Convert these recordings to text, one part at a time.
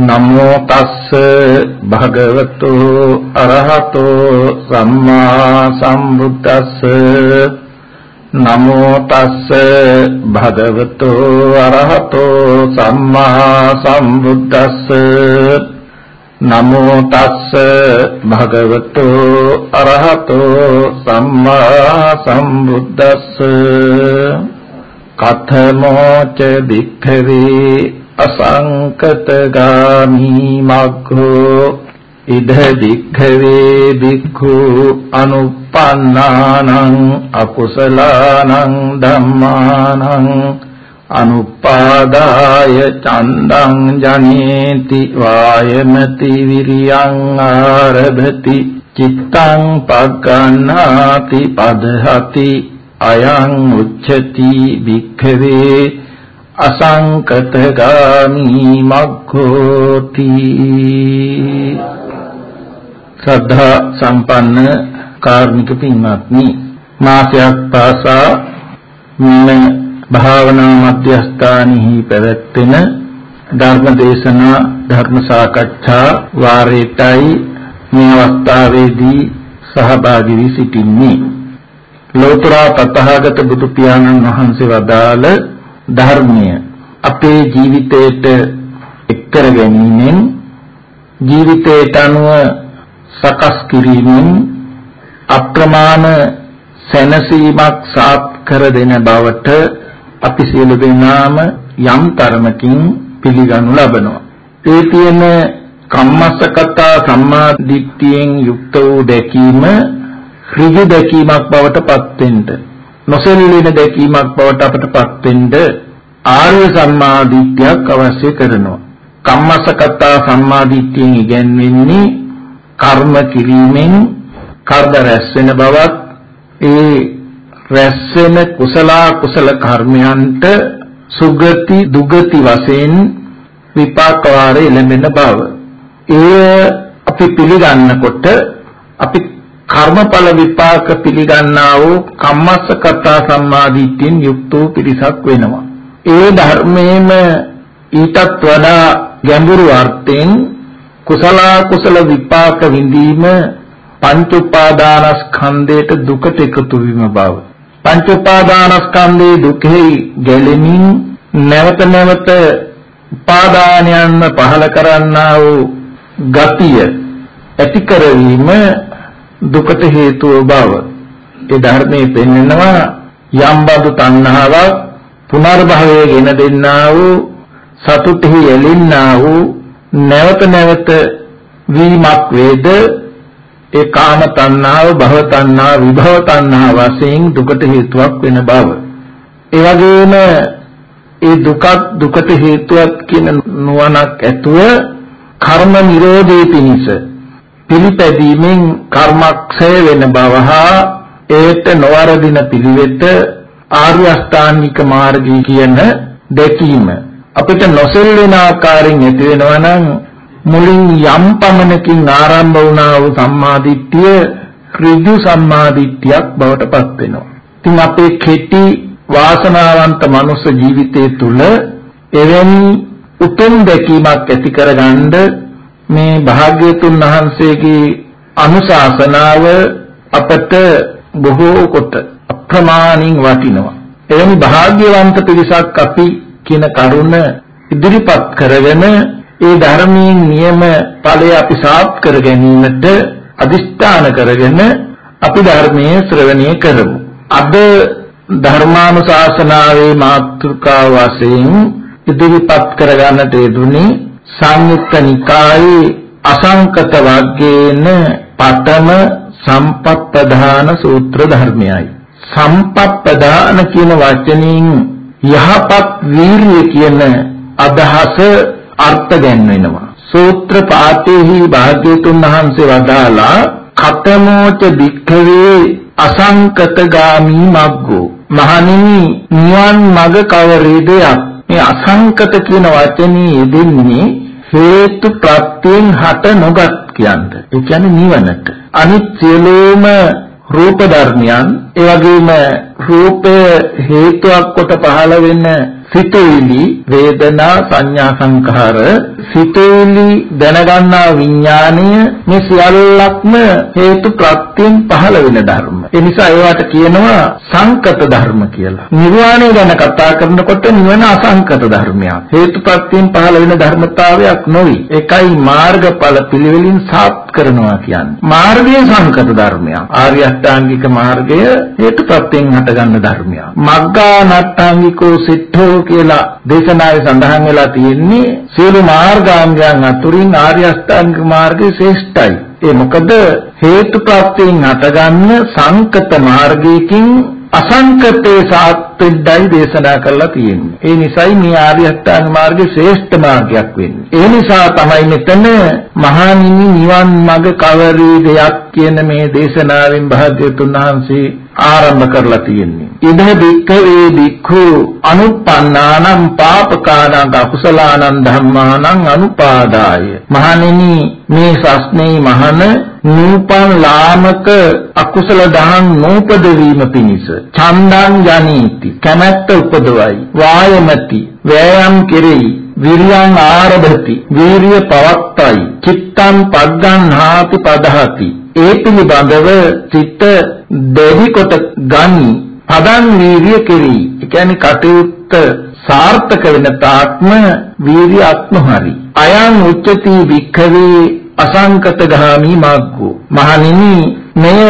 නමෝ තස්ස භගවතු අරහතෝ සම්මා සම්බුද්දස්ස. නමෝ තස්ස භගවතු අරහතෝ සම්මා සම්බුද්දස්ස. නමෝ තස්ස භගවතු අරහතෝ සම්මා සම්බුද්දස්ස. කතමෝච භික්ඛවේ අසංකතගාමි මග්ගෝ ඉද වික්ඛවේ වික්ඛු අනුප්පන්නානං අකුසලානං ධම්මානං අනුපාදාය චණ්ඩං ජනේති වායමති විරියං ආරභති චිත්තං පග්ගණ්ණාති පදහති අයං උච්චති වික්ඛවේ අසංකතගාමි මග්ගෝති. ශ්‍රද්ධා සම්පන්න කාර්මික පින්වත්නි මාසයක් පාසා මෙම භාවනා මධ්‍යස්ථානෙහි පැවැත්වෙන ධර්ම දේශනා ධර්ම සාකච්ඡා වාරයටයි මේ අවස්ථාවේදී සහභාගී වී සිටින්නේ. ලෝතර තථාගත බුදු පියාණන් වහන්සේ වදාළ ධර්මය අපේ ජීවිතයට එක්කර ගැනීමෙන් ජීවිතයට අනුව සකස් කිරීමෙන් අප්‍රමාණ සැනසීමක් සාත් කර දෙන බවට අපි සියලු දෙනාම යම් තරමකින් පිළිගනු ලබනවා. ඒ තියෙන කම්මස්සකතා සම්මාදිට්ඨියෙන් යුක්ත වූ දැකීම ඍජු දැකීමක් බවට පත් වෙන්න නොසෙල්ලෙන දැකීමක් බවට අපටපත් වෙන්න ආර්ය සම්මාදිට්ඨියක් අවශ්‍ය කරනවා. කම්මසකතා සම්මාදිට්ඨියෙන් ඉගැන්වෙන්නේ කර්ම කිරීමෙන් කර්ම රැස් වෙන බවත් ඒ රැස් වෙන කුසල කුසල කර්මයන්ට සුගති දුගති වශයෙන් විපාක වාරේ ලැබෙන බව. ඒ අපි පිළිගන්නකොට අපි කර්මඵල විපාක පිළිගන්නා වූ කම්මස්සකතා සම්මාදිට්ඨියෙන් යුක්ත වූ පිරිසක් වෙනවා. ඒ ධර්මයේම ඊටත් වඩා ගැඹුරු අර්ථයෙන් කුසල කුසල විපාක විඳීම පංච උපාදානස්කන්ධයට දුකට එකතු වීම බව. පංච උපාදානස්කන්ධයේ දුකෙහි ගැලෙමින් නැවත නැවත උපාදානයන්ම පහල කරන්නා වූ ගතිය ඇති කරවීම දුකට හේතුව බව. ඒ ධර්මයේ පෙන්වනවා යම් බඳු තණ්හාවක් පුනර්භවයේ ගෙන දෙන්නා වූ සතුටෙහි එලින්නා වූ නැවත නැවත වීමක් වේද? ඒ කාම තණ්හාව භව තණ්හාව විභව තණ්හාව වශයෙන් දුකට හේතුවක් වෙන බව. ඒ වගේම ඒ දුක දුකට හේතුවක් කියන නුවණක් ඇතුව කර්ම නිරෝධයේ පිණිස පිළිපැදීමෙන් කර්මක්ෂය වෙන බව හා ඒට නොවරදින පිළිවෙත ආර්ය අෂ්ටාංගික මාර්ගය කියන දැකීම අපිට නොසෙල්වෙන ආකාරයෙන් ඇති වෙනවා නම් මුලින් යම් පමණකින් ආරම්භ වුණා වූ සම්මාදිට්ඨිය ඍජු සම්මාදිට්ඨියක් බවට පත් වෙනවා. ඉතින් අපේ කෙටි වාසනාවන්ත මනුස්ස ජීවිතය තුළ එවැනි උතුම් දැකීමක් ඇති කරගන්න මේ භාග්‍යතුන් වහන්සේගේ අනුශාසනාව අපට බොහෝ කොට අප්‍රමාණින් වටිනවා. එවැනි භාග්‍යවන්ත පිරිසක් අපි කියන කරුණ ඉදිරිපත් කරගෙන ඒ ධර්මයෙන් නියම ඵලය අපි සාත් කර ගැනීමට අදිෂ්ඨාන කරගෙන අපි ධර්මයේ ශ්‍රවණය කරමු. අද ධර්මානුශාසනාවේ මාතෘකාව වශයෙන් ඉදිරිපත් කරගන්නට යෙදුනේ සංයුක්ත නිකායේ අසංකත වග්ගේන පඨම සම්පප්පදාන සූත්‍ර ධර්මයයි. සම්පප්පදාන කියන වචනයෙන් යහපත් වීරිය කියන අදහස අර්ථ ගැන්වෙනවා. සූත්‍ර පාඨෙහි භාග්‍යතුන් වහන්සේ වදාලා කතමෝච භික්ඛවේ අසංකත ගාමි මග්ගෝ මහණෙනි නිවන් මඟ කවරේදයක් මේ අසංකත කියන වචනේ යෙදෙන්නේ හේතු ප්‍රත්‍යයෙන් හට නොගත් කියන්ට. ඒ කියන්නේ නිවනට. අනිත් සියලුම රූප ධර්මයන්, ඒ වගේම රූපය හේතුවක් කොට පහළ වෙන සිතුවිලි වේදනා සංඥා සංඛාර සිතුවිලි දැනගන්නා විඥාණය මේ සියල්ලක්ම හේතු ප්‍රත්‍යයෙන් පහළ වෙන ධර්ම. ඒ නිසා ඒවට කියනවා සංකත ධර්ම කියලා. නිර්වාණය ගැන කතා කරනකොට නිවන අසංකත ධර්මයක්. හේතු ප්‍රත්‍යයෙන් පහළ වෙන ධර්මතාවයක් නොවි. ඒකයි මාර්ගඵල පිළිවෙලින් සාත් කරනවා කියන්නේ. මාර්ගය සංකත ධර්මයක්. ආර්ය අෂ්ටාංගික මාර්ගය හේතු ප්‍රත්‍යයෙන් හටගන්න ධර්මයක්. මග්ගා නට්ටාංගිකෝ සිද්ධෝ කියලා දේශනාවේ සඳහන් වෙලා තියෙන්නේ සියලු මාර්ගාංගයන් අතුරින් ආර්ය අෂ්ටාංගික මාර්ගය ශ්‍රේෂ්ඨයි. ඒ මොකද හේතුප්‍රත්‍යයෙන් හටගන්න සංකත මාර්ගයකින් අසංකතේ සාත්වෙද්දයි දේශනා කරලා තියෙන්නේ. ඒ නිසයි මේ ආර්ය අෂ්ටාංග මාර්ගයේ ශ්‍රේෂ්ඨ මාර්ගයක් වෙන්නේ. ඒ නිසා තමයි මෙතන මහානිනි නිවන් මඟ කවරේ දෙයක් කියන මේ දේශනාවෙන් භාග්‍යවතුන් වහන්සේ ආරම්භ කරලා තියෙන්නේ. ඉද බික්ඛවේ බික්ඛු අනුප්පන්නානම් පාපකානං අකුසලානං ධම්මානං අනුපාදාය. මහණෙනි මේ සස්නේ මහන නූපන් ලාමක අකුසල දහම් නූපද වීම පිණිස චන්දං ජනීති. කැමැත්ත උපදවයි. වායමති. වෑයම් කෙරෙහි විරියං ආරභති. වීරිය පවත්තයි. චිත්තං පග්ගන්හාති පදහති. ඒ පිළිබඳව චිත්ත දෙවි කොට ගනි පදං වීරිය කෙරෙහි ඒ කියන්නේ කටයුත්ත සාර්ථක වෙන තාක්ම වීරිය අත්මහරි. අයං උච්චති වික්ඛවේ අසංකත ගාමි මාර්ගෝ මහණෙනි මෙය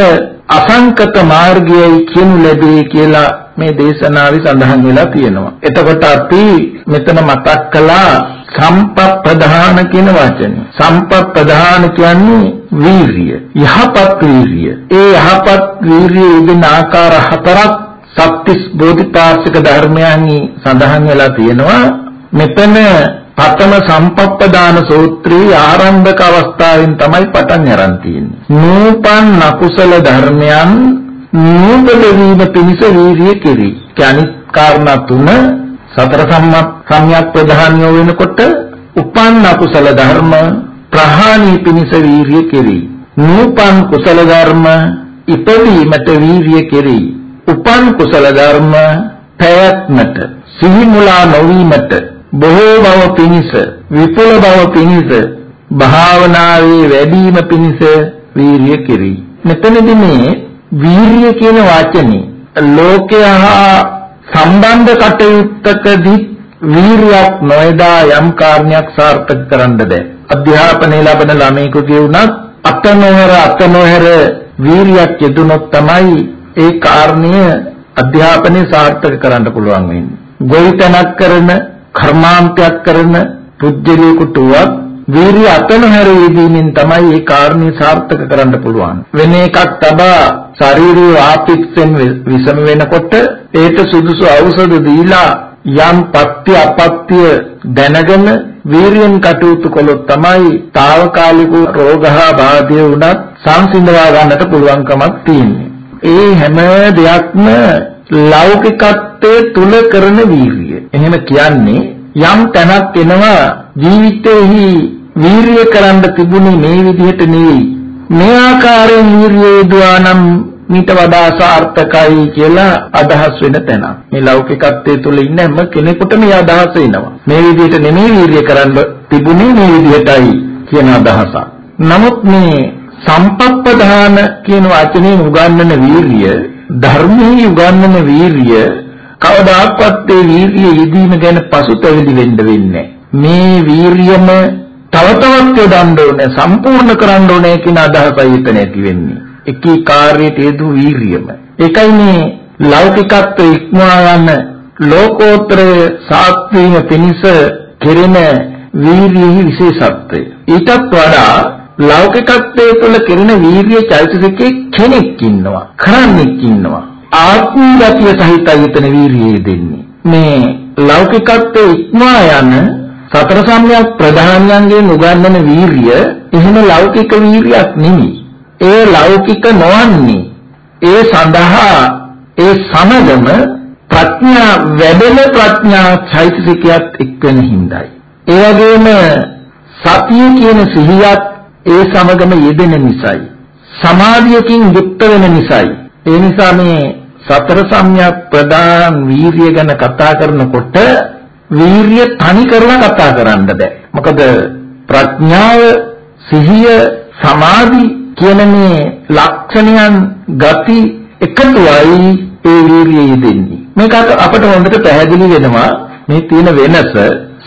අසංකත මාර්ගයයි කියනු ලැබේ කියලා මේ දේශනාවේ සඳහන් වෙලා තියෙනවා. එතකොට අපි මෙතන මතක් කළා සම්පප්පදාන කියන වචනේ. සම්පප්පදාන කියන්නේ වීරිය. යහපත් වීරිය. ඒ යහපත් වීරිය උදින ආකාර හතරක් සත්‍තිස් බෝධිපාක්ෂික ධර්මයන්හි සඳහන් වෙලා තියෙනවා. මෙතන පතම සම්පප්පදාන සූත්‍රයේ ආරම්භක අවස්ථාවෙන් තමයි පටන් අරන් තියෙන්නේ. නූපන් නකුසල ධර්මයන් නූපද වීම පිණිස වීරිය කෙරේ. අනිත් කාරණා තුන සතර සම්මත් සම්‍යක් ප්‍රධානය වෙනකොට උපන් අකුසල ධර්ම ප්‍රහාණී පිණිස වීරිය කෙරේ. නූපන් කුසල ධර්ම ඉපදීමට වීරිය කෙරේ. උපන් කුසල ධර්ම පැවැත්මට සිහි මුලා නොවීමට බොහෝ බව පිණිස විපුල බව පිණිස භාවනාවේ වැඩිම පිණිස වීරිය කෙරේ. මෙතනදී මේ වීරිය කියන වචනේ ලෝකයා සම්බන්ධ කටයුත්තකදී වීරියක් නොයදා යම් කාර්යයක් සාර්ථක කරන්න බෑ. අධ්‍යාපනය ලබන ළමයෙකුගේ උනත් අත නොහැර අත නොහැර වීරියක් යෙදුනොත් තමයි ඒ කාරණය අධ්‍යාපනය සාර්ථක කරන්න පුළුවන් වෙන්නේ. ගොවිතැනක් කරන කර්මාන්තයක් කරන පුජ්‍යලයකට වත් වීරිය අතන හැරීමෙන් තමයි ඒ කාරණේ සාර්ථක කරන්න පුළුවන්. වෙන එකක් තබා ශාරීරික ආපික්ෂෙන් විසම වෙනකොට ඒට සුදුසු ඖෂධ දීලා යම් පත්‍ය අපත්‍ය දැනගෙන වීරියෙන් කටයුතු කළොත් තමයි తాවකාලික රෝග හා බාධය වුණත් සංසිඳවා ගන්නට පුළුවන්කමක් තියෙන්නේ. ඒ හැම දෙයක්ම ලෞකිකත්වයේ තුල කරන වීරිය. එහෙම කියන්නේ යම් තැනක් එනවා ජීවිතේහි වීරිය කරන්න තිබුණේ මේ විදිහට නෙවෙයි. මේ ආකාරයෙන් වීරිය යොදවා නම් මීට වඩා සාර්ථකයි කියලා අදහස් වෙන තැන. මේ ලෞකිකත්වයේ තුල ඉන්න හැම කෙනෙකුටම මේ අදහස එනවා. මේ විදිහට නෙමෙයි වීරිය කරන්න තිබුණේ මේ විදිහටයි කියන අදහසක්. නමුත් මේ සම්පප්පදාන කියන වචනේ උගන්වන වීරිය ධර්මයේ උගන්වන වීරිය කවදාකවත් ඒ වීරිය යෙදීම ගැන පසුතැවිලි වෙන්න වෙන්නේ මේ වීරියම තව තවත් යොදන්න ඕනේ සම්පූර්ණ කරන්න ඕනේ කියන අදහසයි එතන ඇති වෙන්නේ. එකී කාර්යයට යෙදු වීරියම. ඒකයි මේ ලෞකිකත්ව ඉක්මවා යන ලෝකෝත්තර සාත්වීම පිණිස කෙරෙන වීරියෙහි විශේෂත්වය. ඊටත් වඩා ලෞකිකත්වයේ තුල කෙරෙන වීරිය චෛතසිකයේ කෙනෙක් ඉන්නවා. කරන්නෙක් ඉන්නවා. ආත්මීයතිය සහිතයි එතන වීරිය දෙන්නේ. මේ ලෞකිකත්වයේ ඉක්මවා යන සතර සම්‍යක් ප්‍රධානයන්ගෙන් උගන්වන වීරිය එහෙම ලෞකික වීරියක් නෙමෙයි. ඒ ලෞකික නොවන්නේ ඒ සඳහා ඒ සමගම ප්‍රඥා වැඩෙන ප්‍රඥා චෛතසිකයක් එක්වෙන හිඳයි. ඒ වගේම සතිය කියන සිහියත් ඒ සමගම යෙදෙන නිසායි. සමාධියකින් යුක්ත වෙන නිසායි. ඒ නිසා මේ සතර සම්‍යක් ප්‍රදාන වීරිය ගැන කතා කරනකොට වීරිය තනි කරලා කතා කරන්න බෑ. මොකද ප්‍රඥාව, සිහිය, සමාධි කියන මේ ලක්ෂණයන් ගති එකතුවයි ඒ වීරිය දෙන්නේ. මේක අපට හොඳට පැහැදිලි වෙනවා මේ තියෙන වෙනස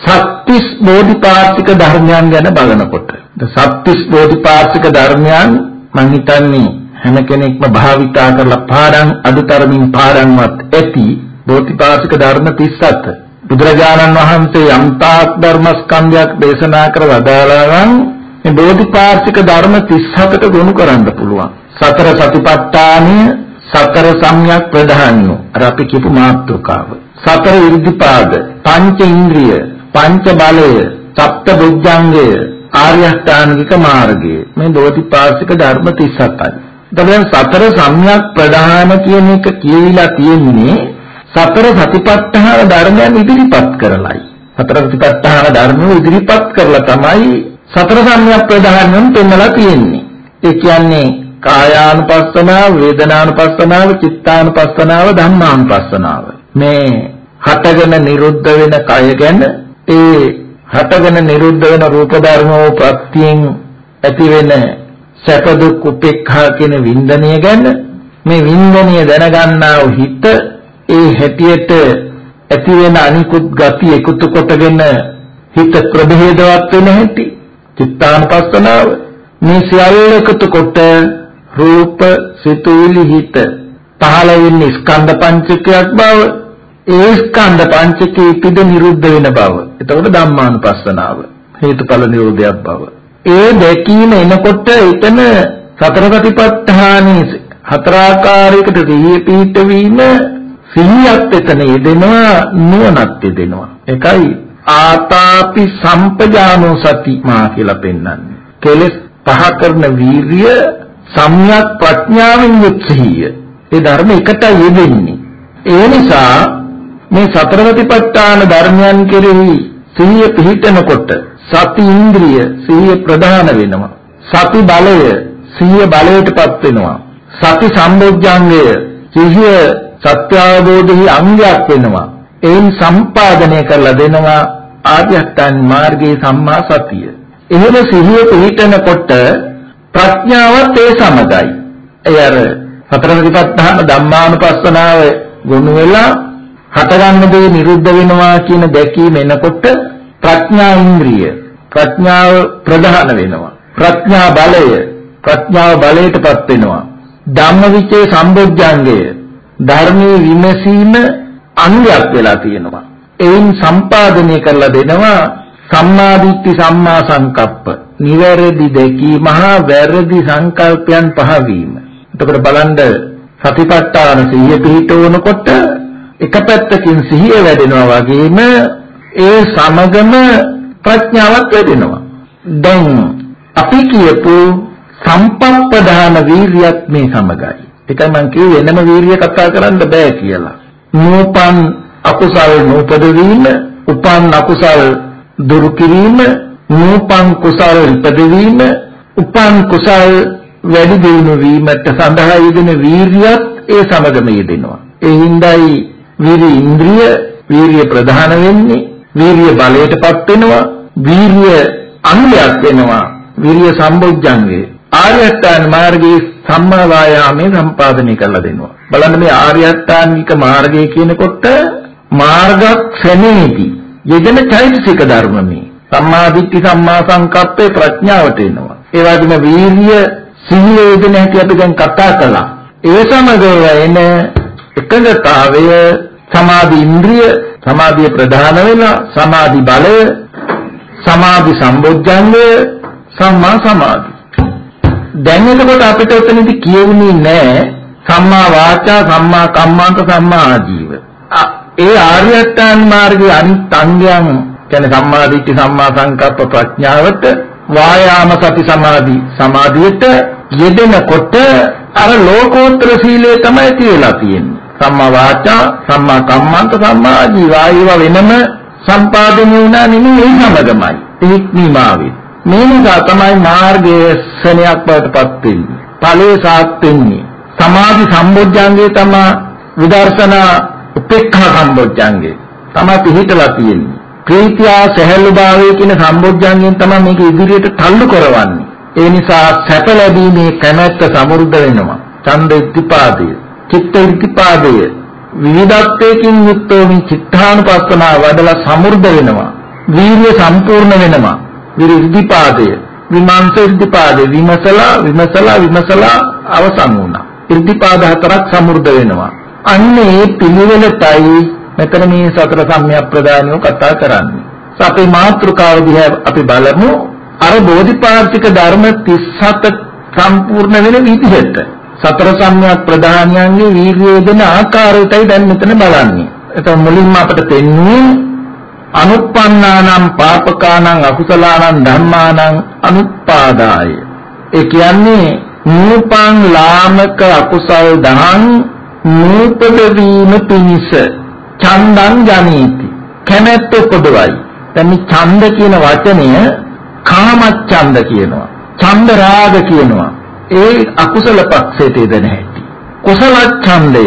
සත්‍තිස් බෝධිපාක්ෂික ධර්මයන් ගැන බලනකොට. සත්‍තිස් බෝධිපාක්ෂික ධර්මයන් මම හිතන්නේ හැම කෙනෙක්ම භාවිතා කරලා පාඩම් අදුතරමින් පාඩම්වත් ඇති බෝධිපාක්ෂික ධර්ම 37. බුදුරජාණන් වහන්සේ යම්තාක් ධර්මස්කන්ධයක් දේශනා කර වදාළා නම් මේ බෝධිපාක්ෂික ධර්ම 37ට ගොනු කරන්න පුළුවන්. සතර සතිපට්ඨානය සතර සම්‍යක් ප්‍රධානියෝ අර අපි කියපු මාත්‍රකාව. සතර ඉර්ධිපාද පංච ඉන්ද්‍රිය පංච බලය සප්ත බුද්ධංගය ආර්ය අෂ්ටාංගික මාර්ගය මේ බෝධිපාක්ෂික ධර්ම 37යි. දැන් සතර සම්‍යක් ප්‍රධාන කියන එක කියවිලා තියෙන්නේ සතර සතිපට්ඨාන ධර්මයන් ඉදිරිපත් කරලයි. සතර සතිපට්ඨාන ධර්ම ඉදිරිපත් කරලා තමයි සතර සම්‍යක් ප්‍රධානයෙන් පෙන්වලා තියෙන්නේ. ඒ කියන්නේ කායානුපස්සනාව, වේදනානුපස්සනාව, චිත්තානුපස්සනාව, ධම්මානුපස්සනාව. මේ හටගෙන නිරුද්ධ වෙන කය ගැන ඒ හටගෙන නිරුද්ධ වෙන රූප ධර්මෝ ප්‍රත්‍යයෙන් ඇති වෙන සැප දුක් උපේක්ඛා කියන වින්දනය ගැන මේ වින්දනය දැනගන්නා හිත ඒ හැටියට ඇති වෙන අනිකුත් ගති එකතු කොටගෙන හිත ප්‍රභේදවත් වෙන හැටි චිත්තානුපස්සනාව මේ සියල්ල එකතු කොට රූප සිතුවිලි හිත පහළ වෙන්නේ ස්කන්ධ පංචකයක් බව ඒ ස්කන්ධ පංචකේ පිට නිරුද්ධ වෙන බව. එතකොට ධම්මානුපස්සනාව. හේතුඵල නිරෝධයක් බව. ඒ දැකීම එනකොට එතන සතර සතිපට්ඨානයේ හතරාකාරයකට සිහිය පිහිටවීම සිහියත් එතන යෙදෙනවා නුවණත් යෙදෙනවා. ඒකයි ආතාපි සම්පජානෝ සතිමා කියලා පෙන්වන්නේ. කෙලස් පහ කරන වීරිය සම්‍යක් ප්‍රඥාවෙන් යුක්තිය. ඒ ධර්ම එකටයි යෙදෙන්නේ. ඒ නිසා මේ සතර සතිපට්ඨාන ධර්මයන් කෙරෙහි සිහිය පිහිටනකොට සති ඉන්ද්‍රිය සිහිය ප්‍රධාන වෙනවා. සති බලය සිහිය බලයටපත් වෙනවා. සති සම්බොජ්ජංගය සිහිය සත්‍ය අවබෝධයේ අංගයක් වෙනවා. එයින් සම්පාදනය කරලා දෙනවා ආධ්‍යාත්ම මාර්ගයේ සම්මා සතිය. එහෙම සිහිය පිහිටනකොට ප්‍රඥාවත් ඒ සමගයි. ඒ අර සතර සතිපට්ඨාන ධම්මානුපස්සනාව ගොනු වෙලා හටගන්න දේ නිරුද්ධ වෙනවා කියන දැකීම එනකොට ප්‍රඥා ඉන්ද්‍රිය ප්‍රඥාව ප්‍රධාන වෙනවා. ප්‍රඥා බලය ප්‍රඥාව බලයටපත් වෙනවා. ධම්මවිචේ සම්බොජ්ජංගය ධර්මයේ විමසීම අංගයක් වෙලා තියෙනවා. එයින් සම්පාදනය කරලා දෙනවා සම්මාදිට්ඨි සම්මා සංකප්ප. නිවැරදි දැකීම හා වැරදි සංකල්පයන් පහවීම. එතකොට බලන්න සතිපට්ඨාන සිහිය පිහිටවනකොට එක පැත්තකින් සිහිය වැඩෙනවා වගේම ඒ සමගම ප්‍රඥාවක් වැඩෙනවා. දැන් අපි කියපු සම්පප්පදාන වීර්යයක් මේ සමගයි. ඒකයි මම කිව්වේ වෙනම වීර්ය කතා කරන්න බෑ කියලා. නූපන් අකුසල් නූපද වීම, උපන් අකුසල් දුරු කිරීම, නූපන් කුසල් ඉපදවීම, උපන් කුසල් වැඩි දියුණු වීමට සඳහා යෙදෙන වීරියත් ඒ සමගම යෙදෙනවා. ඒ හිඳයි වීර්ය ඉන්ද්‍රිය වීර්ය ප්‍රධාන වෙන්නේ වීර්ය බලයටපත් වෙනවා වීර්ය අංගයක් වෙනවා වීර්ය සම්බොජ්ජංගේ ආර්ය අෂ්ටාංග මාර්ගයේ සම්මා වායාමයේ සම්පාදනය කරලා දෙනවා. බලන්න මේ ආර්ය අෂ්ටාංගික මාර්ගය කියනකොට මාර්ගක්ෂණේදී යෙදෙන චෛතසික ධර්ම මේ සම්මා දිට්ඨි සම්මා සංකප්පේ ප්‍රඥාවට එනවා. ඒ වගේම වීර්ය සිහිය යෙදෙන හැටි අපි දැන් කතා කළා. ඒ සමග එන එකඟතාවය සමාධි ඉන්ද්‍රිය සමාධිය ප්‍රධාන වෙනවා සමාධි බලය සමාධි සම්බොජ්ජංගය සම්මා සමාධි. දැන් එතකොට අපිට එතනදි කියුනේ නෑ සම්මා වාචා සම්මා කම්මාන්ත සම්මා ආජීව ඒ ආර්ය අෂ්ටාංග මාර්ගයේ අනිත් අංගයන් කියන්නේ සම්මා දිට්ඨි සම්මා සංකප්ප ප්‍රඥාවට වායාම සති සමාධි සමාධියට යෙදෙනකොට අර ලෝකෝත්තර සීලය තමයි තියලා තියෙන්නේ. සම්මා වාචා, සම්මා කම්මන්ත, සම්මා ආජීව වෙනම සම්පාදනය වුණා නෙමෙයි සමගමයි. ඉක්මීමාවේ. මේ නිසා තමයි මාර්ගයේ ශරණයක් බවටපත් වෙන්නේ. ඵලයේ සාත් වෙන්නේ. සමාධි සම්බොජ්ජංගේ තමයි විදර්ශනා උපේක්ඛා සම්බොජ්ජංගේ තමයි පිළිහිටලා තියෙන්නේ. ප්‍රීතියා සහැල්ලු භාවය කියන සම්බොජ්ජංගෙන් තමයි මේක ඉදිරියට තල්ලු කරවන්නේ. ඒ නිසා සැප ලැබීමේ කැමැත්ත සමෘද්ධ වෙනවා. ඡන්ද ඉද්ධිපාදය, චිත්ත ඉද්ධිපාදය විවිධත්වයකින් යුක්තව මේ චිත්තානුපස්සනාව වඩලා සමෘද්ධ වෙනවා. වීර්ය සම්පූර්ණ වෙනවා. විරි ඉද්ධිපාදය, විමංශ ඉද්ධිපාදය විමසලා විමසලා විමසලා අවසන් වුණා. ඉද්ධිපාද හතරක් සමෘද්ධ වෙනවා. අන්නේ පිළිවෙලටයි මෙතන මේ සතර සම්‍යක් ප්‍රදානියෝ කතා කරන්නේ. අපේ මාතෘකාව දිහා අපි බලමු අර බෝධිපාර්ශික ධර්ම 37 සම්පූර්ණ වෙන විදිහට සතර සම්‍යක් ප්‍රදානියන්ගේ වීර්යය දෙන ආකාරයටයි දැන් මෙතන බලන්නේ. එතකොට මුලින්ම අපිට තෙන්නේ අනුප්පන්නානම් පාපකානම් අකුසලානම් ධම්මානම් අනුපාදාය. ඒ කියන්නේ නූපං ලාමක අකුසල් දහං නූපද වීම පිණිස චන්දං ජනීති. කැමැත්ත උපදවයි. දැන් මේ ඡන්ද කියන වචනය කාමච්ඡන්ද කියනවා. ඡන්ද රාග කියනවා. ඒ අකුසල පක්ෂයට යෙදෙන හැටි. කුසල ඡන්දය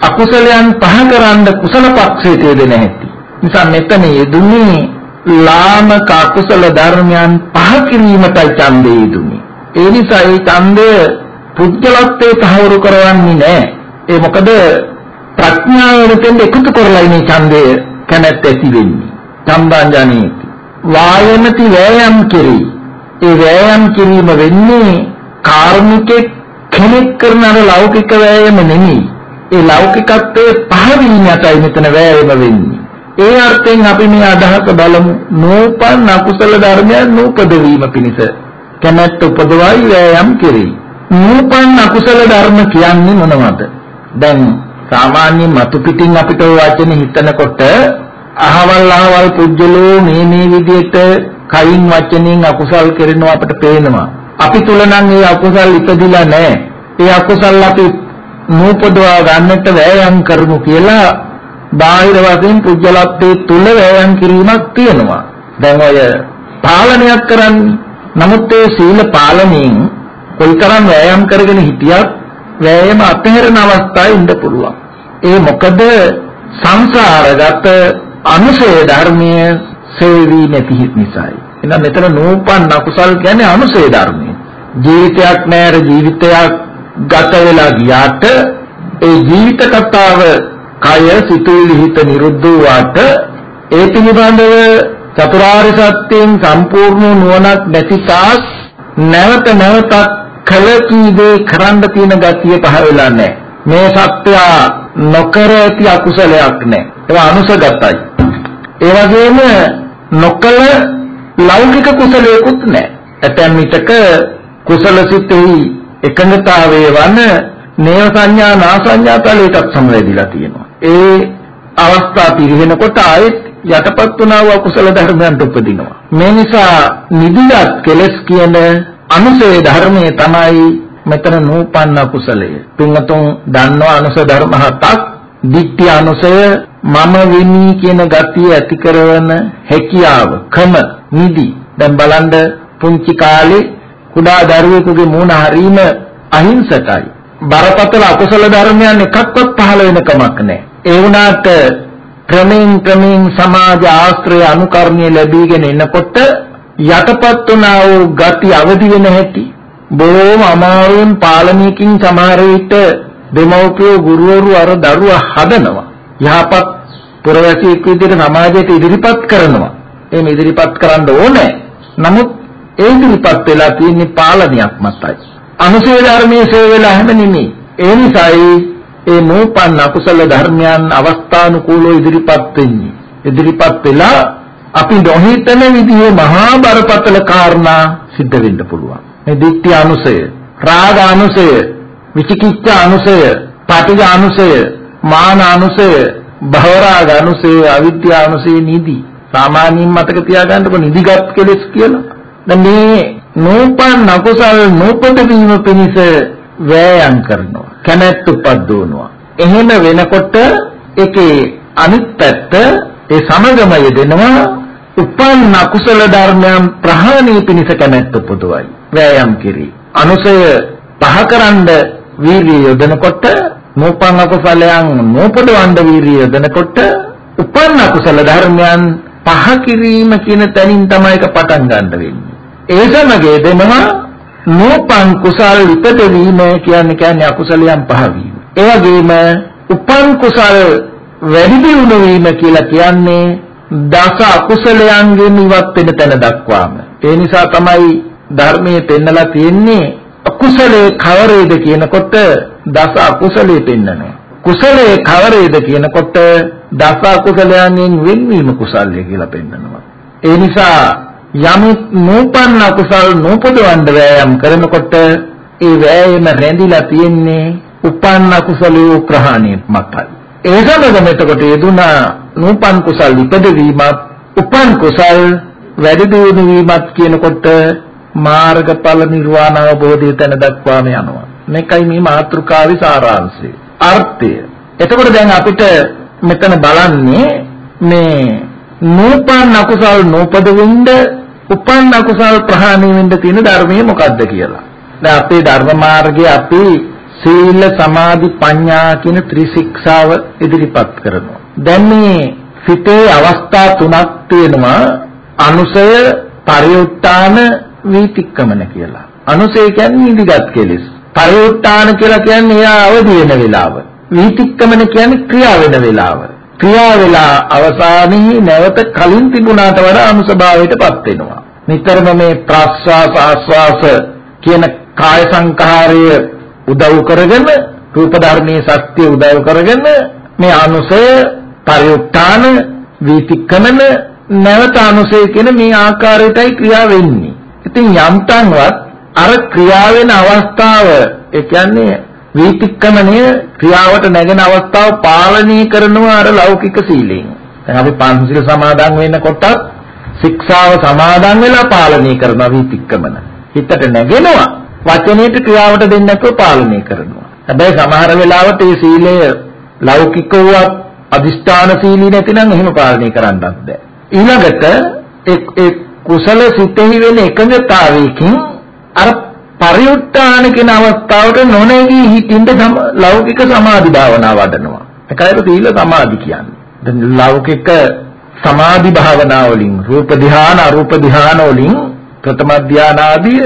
අකුසලයන් පහ කරන්න කුසල පක්ෂයට යෙදෙන හැටි. නිසා මෙතන යෙදුනේ ලාමක අකුසල ධර්මයන් පහ කිරීමටයි ඡන්දේ යෙදුනේ ඒ නිසා ඒ ඡන්දය පුද්ගලත්වයේ තහවුරු කරවන්නේ නැහැ ඒ මොකද ප්‍රඥාවෙන් එකතු කරලා මේ ඡන්දය කැමැත්ත ඇති වෙන්නේ. සම්බන්ධණීති. වායමති වෑයම් කෙරේ. ඒ වෑයම් කිරීම වෙන්නේ කාර්මිකෙක් කෙනෙක් කරන අර ලෞකික වෑයම නෙමෙයි. ඒ ලෞකිකත්වයේ පහවින්නටයි මෙතන වෑයම වෙන්නේ. ඒ අර්ථයෙන් අපි මේ අදහස බලමු. නූපන් අකුසල ධර්මයන් නූපද වීම පිණිස කැමැත්ත උපදවයි වෑයම් කෙරේ. නූපන් අකුසල ධර්ම කියන්නේ මොනවද? දැන් සාමාන්‍ය මතු පිටින් අපිට ওই වචන හිතනකොට අහවල් අහවල් පුජ්‍යලෝ මේ මේ විදිහට කයින් වචනෙන් අකුසල් කරනවා අපිට පේනවා. අපි තුල නම් මේ අකුසල් ඉපදිලා නැහැ. ඒ අකුසල් අපි නූපදවා ගන්නට වෑයම් කරමු කියලා බාහිර වශයෙන් පුජ්‍යලත්වයේ තුල වෑයම් කිරීමක් තියෙනවා. දැන් ඔය පාලනයක් කරන්නේ. නමුත් ඒ සීල පාලනයෙන් කොයිතරම් වෑයම් කරගෙන හිටියත් වෑයම අතහැරන අවස්ථාවේ ඉන්න පුළුවන්. ඒ මොකද සංසාරගත අනුසය ධර්මයේ සේවි නැති නිසායි. එහෙනම් මෙතන නූපන් අකුසල් කියන්නේ අනුසය ධර්මය. ජීවිතයක් නැර ජීවිතයක් ගත වෙලා ගියාට ඒ ජීවිත කතාව කය සිතුවිලි හිත නිරුද්ධ වුවාට ඒ පිළිබඳව චතුරාර්ය සත්‍යයෙන් සම්පූර්ණ නුවණක් නැති තාක් නැවත නැවතත් කල කී දේ කරන්න තියෙන ගතිය පහ වෙලා නැහැ. මේ සත්‍ය නොකර ඇති අකුසලයක් නැහැ. ඒවා අනුසගතයි. ඒ වගේම නොකල ලෞකික කුසලයකුත් නැහැ. ඇතැම් විටක කුසල සිතෙහි එකඟතාවයේ වන නේව සංඥා නා සංඥා තලයටත් සමවැදිලා තියෙනවා. ඒ අවස්ථා පිරිහෙනකොට ආයෙත් යටපත් වුණා වූ අකුසල ධර්මයන්ට උපදිනවා. මේ නිසා නිදිගත් කෙලස් කියන අනුසය ධර්මයේ තමයි මෙතන නූපන්න කුසලය. පින්වතුන් දන්නවා අනුස ධර්ම හතක්. ditthi අනුසය මම වෙමි කියන ගතිය ඇති කරන හැකියාව, ක්‍රම, නිදි. දැන් බලන්න පුංචි කාලේ කුඩා දරුවෙකුගේ මූණ හරීම අහිංසකයි. බරපතල අකුසල ධර්මයන් එකක්වත් පහළ වෙන කමක් නැහැ. ඒ වුණාට ක්‍රමෙන් ක්‍රමෙන් සමාජ ආශ්‍රය අනුකරණය ලැබීගෙන එනකොට යටපත් වුණා වූ ගති අවදි වෙන හැටි බොහෝම අමාරුවෙන් පාලනයකින් සමහර විට දෙමව්පියෝ ගුරුවරු අර දරුවා හදනවා. යහපත් පුරවැසියෙක් විදිහට සමාජයට ඉදිරිපත් කරනවා. එහෙම ඉදිරිපත් කරන්න ඕනේ. නමුත් ඒ ඉදිරිපත් වෙලා තියෙන්නේ පාලනයක් මතයි. අනුසය ධර්මයේ සේව වෙලා හැම නෙමෙයි. ඒ නිසායි ඒ නූපන් අකුසල ධර්මයන් අවස්ථානුකූලව ඉදිරිපත් වෙන්නේ. ඉදිරිපත් වෙලා අපි නොහිතන විදිහේ මහා බරපතල කාරණා සිද්ධ වෙන්න පුළුවන්. මේ දිට්ඨි අනුසය, රාග අනුසය, විචිකිච්ඡා අනුසය, පටිඝ අනුසය, මාන අනුසය, භවරාග අනුසය, අවිද්‍යා අනුසය නිදි. සාමාන්‍යයෙන් මතක තියාගන්නකො නිදිගත් කෙලස් කියලා. දැන් මේ නූපන් නකුසල් නූපද වීම පිණිස වෑයම් කරනවා. කැමැත්ත උපද්දවනවා. එහෙම වෙනකොට ඒකේ අනිත් පැත්ත ඒ සමගම යෙදෙනවා උපන් කුසල ධර්මයන් ප්‍රහාණය පිණිස කැමැත්ත උපදවයි. වෑයම් කිරි. අනුසය පහකරනද වීර්යය යොදනකොට නූපන් අකුසලයන් නූපදවන්න වීරිය යොදනකොට උපන් අකුසල ධර්මයන් පහ කිරීම කියන තැනින් තමයි ඒක පටන් ගන්න වෙන්නේ. ඒ සමගයේ දෙනවා නූපන් කුසල් ඉපදවීම කියන්නේ කියන්නේ අකුසලයන් පහ වීම. ඒ වගේම උපන් කුසල් වැඩි දියුණු වීම කියලා කියන්නේ දස අකුසලයන්ගෙන් ඉවත් වෙන තැන දක්වාම. ඒ නිසා තමයි ධර්මයේ පෙන්නලා තියෙන්නේ අකුසලයේ කවරේද කියනකොට දස අකුසලයේ පෙන්නනවා. කුසලයේ කවරේද කියනකොට දස අකුසලයන්ගෙන් වෙන්වීම කුසල්ය කියලා පෙන්නනවා. ඒ නිසා යමෙක් නූපන්න අකුසල් නූපදවන්න වෑයම් කරනකොට ඒ වෑයම රැඳිලා තියෙන්නේ උපන්න අකුසලයේ ප්‍රහාණය මතයි. ඒ සමගම එතකොට යෙදුනා නූපන් කුසල් ඉපදවීමත් උපන් කුසල් වැඩි දියුණු වීමත් කියනකොට මාර්ගඵල නිර්වාණ අවබෝධය තැන දක්වාම යනවා. මේකයි මේ මාතෘකාවේ සාරාංශය. අර්ථය. එතකොට දැන් අපිට මෙතන බලන්නේ මේ නූපන් අකුසල් නූපද වෙන්න උපන් අකුසල් ප්‍රහාණය වෙන්න තියෙන ධර්මයේ මොකද්ද කියලා. දැන් අපේ ධර්ම මාර්ගයේ අපි සීල සමාධි ප්‍රඥා කියන ත්‍රිශික්ෂාව ඉදිරිපත් කරනවා. දැන් මේ සිතේ අවස්ථා තුනක් තියෙනවා අනුසය පරිඋත්තාන වීතික්කමන කියලා. අනුසය කියන්නේ ඉදිගත් කෙලෙස්. පරිඋත්තාන කියලා කියන්නේ එයා අවදි වෙන වෙලාව. වීතික්කමන කියන්නේ ක්‍රියා වෙන වෙලාව. ක්‍රියා වෙලා අවසානයේ නැවත කලින් තිබුණාට වඩා අනුසභාවයටපත් වෙනවා. නිතරම මේ ප්‍රාශ්වාස ආශ්වාස කියන කාය සංඛාරය උදව් කරගෙන රූප ධර්මයේ ශක්තිය උදව් කරගෙන මේ අනුසය පරිඋත්තාන වීතික්කමන නැවත අනුසය කියන මේ ආකාරයටයි ක්‍රියා වෙන්නේ. ඉතින් යම්තන්වත් අර ක්‍රියා වෙන අවස්ථාව ඒ කියන්නේ වීතික්කමණය ක්‍රියාවට නැගෙන අවස්ථාව පාලනය කරනවා අර ලෞකික සීලයෙන්. දැන් අපි පංචශීල සමාදන් වෙනකොට ශික්ෂාව සමාදන් වෙලා පාලනය කරන වීතික්කමන. හිතට නැගෙනවා වචනයට ක්‍රියාවට දෙන්නේ නැතුව පාලනය කරනවා. හැබැයි සමහර වෙලාවට මේ සීලය ලෞකිකව අදිෂ්ඨාන සීලී නැතිනම් එහෙම පාලනය කරන්නත් බෑ. ඊළඟට ඒ කුසල සිතෙහි වෙන එකඟතාවයකින් අර පරිඋත්තාන කියන අවස්ථාවට නොනැගී හිටින්න ලෞකික සමාධි භාවනාව වඩනවා. ඒකයි සීල සමාධි කියන්නේ. දැන් ලෞකික සමාධි භාවනා වලින් රූප ධ්‍යාන අරූප ධ්‍යාන වලින් ප්‍රථම ධ්‍යාන ආදී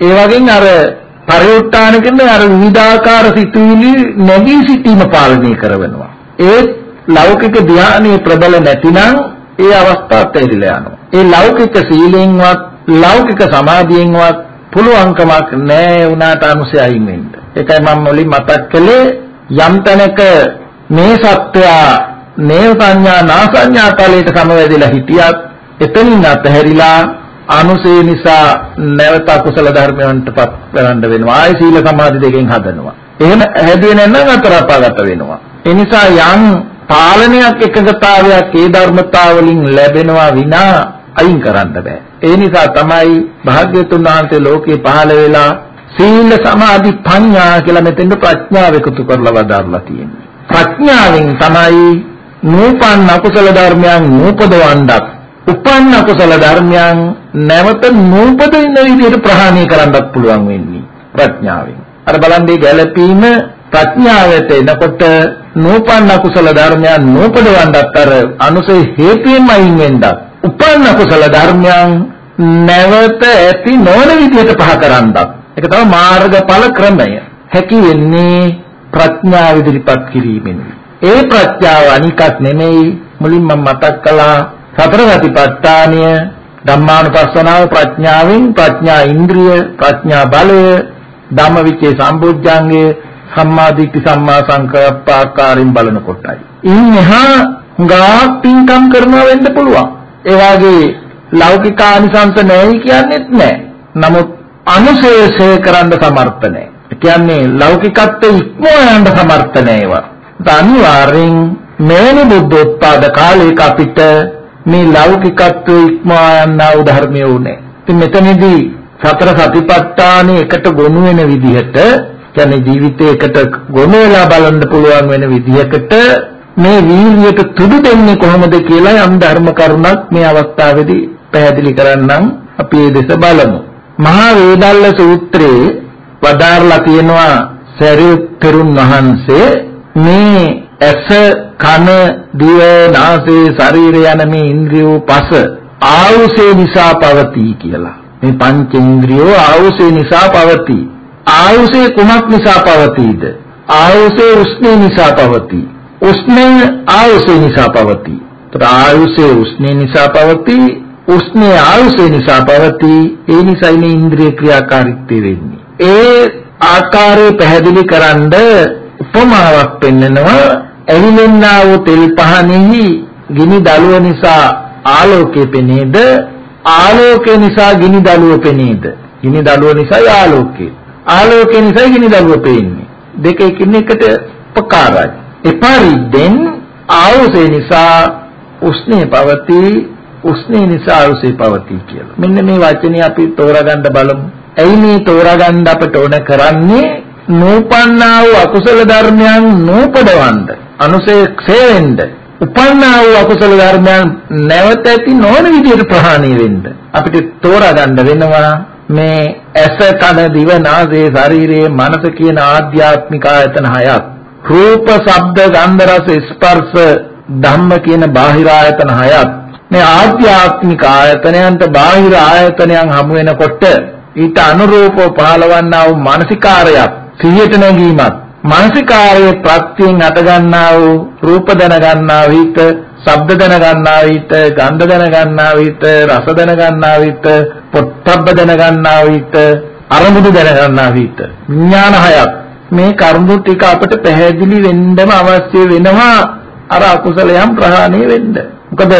ඒ වගේම අර පරිඋත්තාන කියන්නේ අර විවිධාකාර සිතුවිලි නැගී සිටීම පාලනය කරනවා. ඒ ලෞකික ධ්‍යානයේ ප්‍රබල නැතිනම් ඒ අවස්ථාව තේරිලා යනවා. ඒ ලෞකික සීලෙන්වත් ලෞකික සමාධියෙන්වත් පුළුවන්කමක් නැහැ උනාට අනුසයයින් වෙන්න. ඒකයි මම මුලින් මතක් කළේ යම් තැනක මේ සත්‍යය නේව සංඥා නා සංඥා තලයට සමවැදිලා හිටියත් එතනින් අතහැරිලා අනුසේ නිසා නැවත කුසල ධර්මයන්ටපත් කරන්න වෙනවා. ආය සීල සමාධි දෙකෙන් හදනවා. එහෙම හැදුවේ නැත්නම් අතරපාගත වෙනවා. ඒ නිසා යම් පාලනයක් එකගතාවයක් ඒ ධර්මතාවලින් ලැබෙනවා විනා අයින් කරන්න බෑ. ඒ නිසා තමයි භාග්‍යතුන් වහන්සේ ලෝකේ පහළ වෙලා සීල සමාධි ප්‍රඥා කියලා මෙතෙන්ද ප්‍රඥාව එකතු කරලා වදාරලා තියෙන්නේ. ප්‍රඥාවෙන් තමයි නූපන් අකුසල ධර්මයන් නූපදවන්නත් උපන් අකුසල ධර්මයන් නැවත නූපදින විදිහට ප්‍රහාණය කරන්නත් පුළුවන් වෙන්නේ ප්‍රඥාවෙන්. අර බලන්නේ ගැළපීම ප්‍රඥාවට එනකොට නූපන් අකුසල ධර්මයන් නූපදවන්නත් අර අනුසය හේතුයෙන්ම අයින් වෙන්නත් උපන් අකුසල ධර්මයන් නැවත ඇති නොවන විදිහට පහ කරන්නත් ඒක තමයි මාර්ගඵල ක්‍රමය හැකි වෙන්නේ ප්‍රඥාව ඉදිරිපත් කිරීමෙන් ඒ ප්‍රඥාව අනිකක් නෙමෙයි මුලින් මම මතක් කළා සතර සතිපට්ඨානය ධම්මානුපස්සනාව ප්‍රඥාවෙන් ප්‍රඥා ඉන්ද්‍රිය ප්‍රඥා බලය ධම්මවිචේ සම්බුද්ධංගයේ සම්මාදිට්ඨි සම්මා සංකප්ප ආකාරයෙන් බලන කොටයි. ඉන් එහා හුඟා පින්කම් කරනවා වෙන්න පුළුවන්. ඒ වගේ ලෞකික ආනිසංස නැහැ කියන්නේත් නැහැ. නමුත් අනුශේෂය කරන්න සමර්ථ නැහැ. ඒ කියන්නේ ලෞකිකත්වයේ ඉක්මව යන්න සමර්ථ නැහැ ඒවා. අනිවාර්යෙන් මේනි බුද්ධෝත්පාද කාලයක අපිට මේ ලෞකිකත්වයේ ඉක්මවා යන උදාහරණය උනේ. ඉතින් මෙතනදී සතර සතිපට්ඨානෙ එකට ගොනු වෙන විදිහට කියන්නේ ජීවිතයකට ගොනු වෙලා බලන්න පුළුවන් වෙන විදිහකට මේ වීර්යයට තුඩු දෙන්නේ කොහොමද කියලා යම් ධර්ම කරුණක් මේ අවස්ථාවේදී පැහැදිලි කරන්නම් අපි ඒ දෙස බලමු. මහා වේදල්ල සූත්‍රයේ වදාරලා තියෙනවා සරියුත් තෙරුන් වහන්සේ මේ ඇස කන දිව නාසය ශරීරය යන මේ ඉන්ද්‍රියෝ පස ආයුෂේ නිසා පවතී කියලා. මේ පංච ඉන්ද්‍රියෝ ආයුෂේ නිසා පවතී. ආයුෂේ කුමක් නිසා පවතීද? ආයුෂේ උෂ්ණේ නිසා පවතී. උෂ්ණේ ආයුෂේ නිසා පවතී. ඒතර ආයුෂේ උෂ්ණේ නිසා පවතී. උෂ්ණේ ආයුෂේ නිසා පවතී. ඒ නිසායි මේ ඉන්ද්‍රිය ක්‍රියාකාරීත්වය වෙන්නේ. ඒ ආකාරය පැහැදිලි කරන්ඩ උපමාවක් පෙන්නනවා. ඇවිලෙන්නා වූ තෙල් පහනෙහි ගිනි දළුව නිසා ආලෝකය පෙනේද? ආලෝකය නිසා ගිනි දළුව පෙනේද? ගිනි දළුව නිසා ආලෝකය. ආලෝකය නිසා ගිනි දළුව පේන්නේ. දෙක එකින් එකට උපකාරයි. එපරිද්දෙන් ආයුෂය නිසා උෂ්ණේ පවතී. උෂ්ණේ නිසා ආයුෂය පවතී කියලා. මෙන්න මේ වචනේ අපි තෝරගන්න බලමු. ඇයි මේ තෝරගන්න අපට ඕන කරන්නේ? නූපන්නා වූ අකුසල ධර්මයන් නූපදවන්න අනුසය ක්ෂේෙන්න උපන්නා වූ අකුසල ධර්මයන් නැවත ඇති නොවන විදිහට ප්‍රහාණය වෙන්න. අපිට තෝරගන්න වෙනවා මේ ඇස කන දිව නාසය ශරීරයේ මනස කියන ආධ්‍යාත්මික ආයතන හයත් රූප ශබ්ද ගන්ධ රස ස්පර්ශ ධම්ම කියන බාහිර ආයතන හයත් මේ ආධ්‍යාත්මික ආයතනයන්ට බාහිර ආයතනයන් හමු වෙනකොට ඊට අනුරූපව පහළවන්නා වූ මානසිකාරයක් සිහියට නැගීමත් මානසිකාරයේ ප්‍රත්‍යයෙන් අටගන්නා වූ රූප දැනගන්නා විට ශබ්ද දැනගන්නා විට ගන්ධ දැනගන්නා විට රස දැනගන්නා විට පොට්ටබ්බ දැනගන්නා විට අරමුණු දැනගන්නා විට. විඥාන හයක්. මේ කරුණු ටික අපිට පැහැදිලි වෙන්නම අවශ්‍ය වෙනවා. අර අකුසලයන් ප්‍රහාණය වෙන්න. මොකද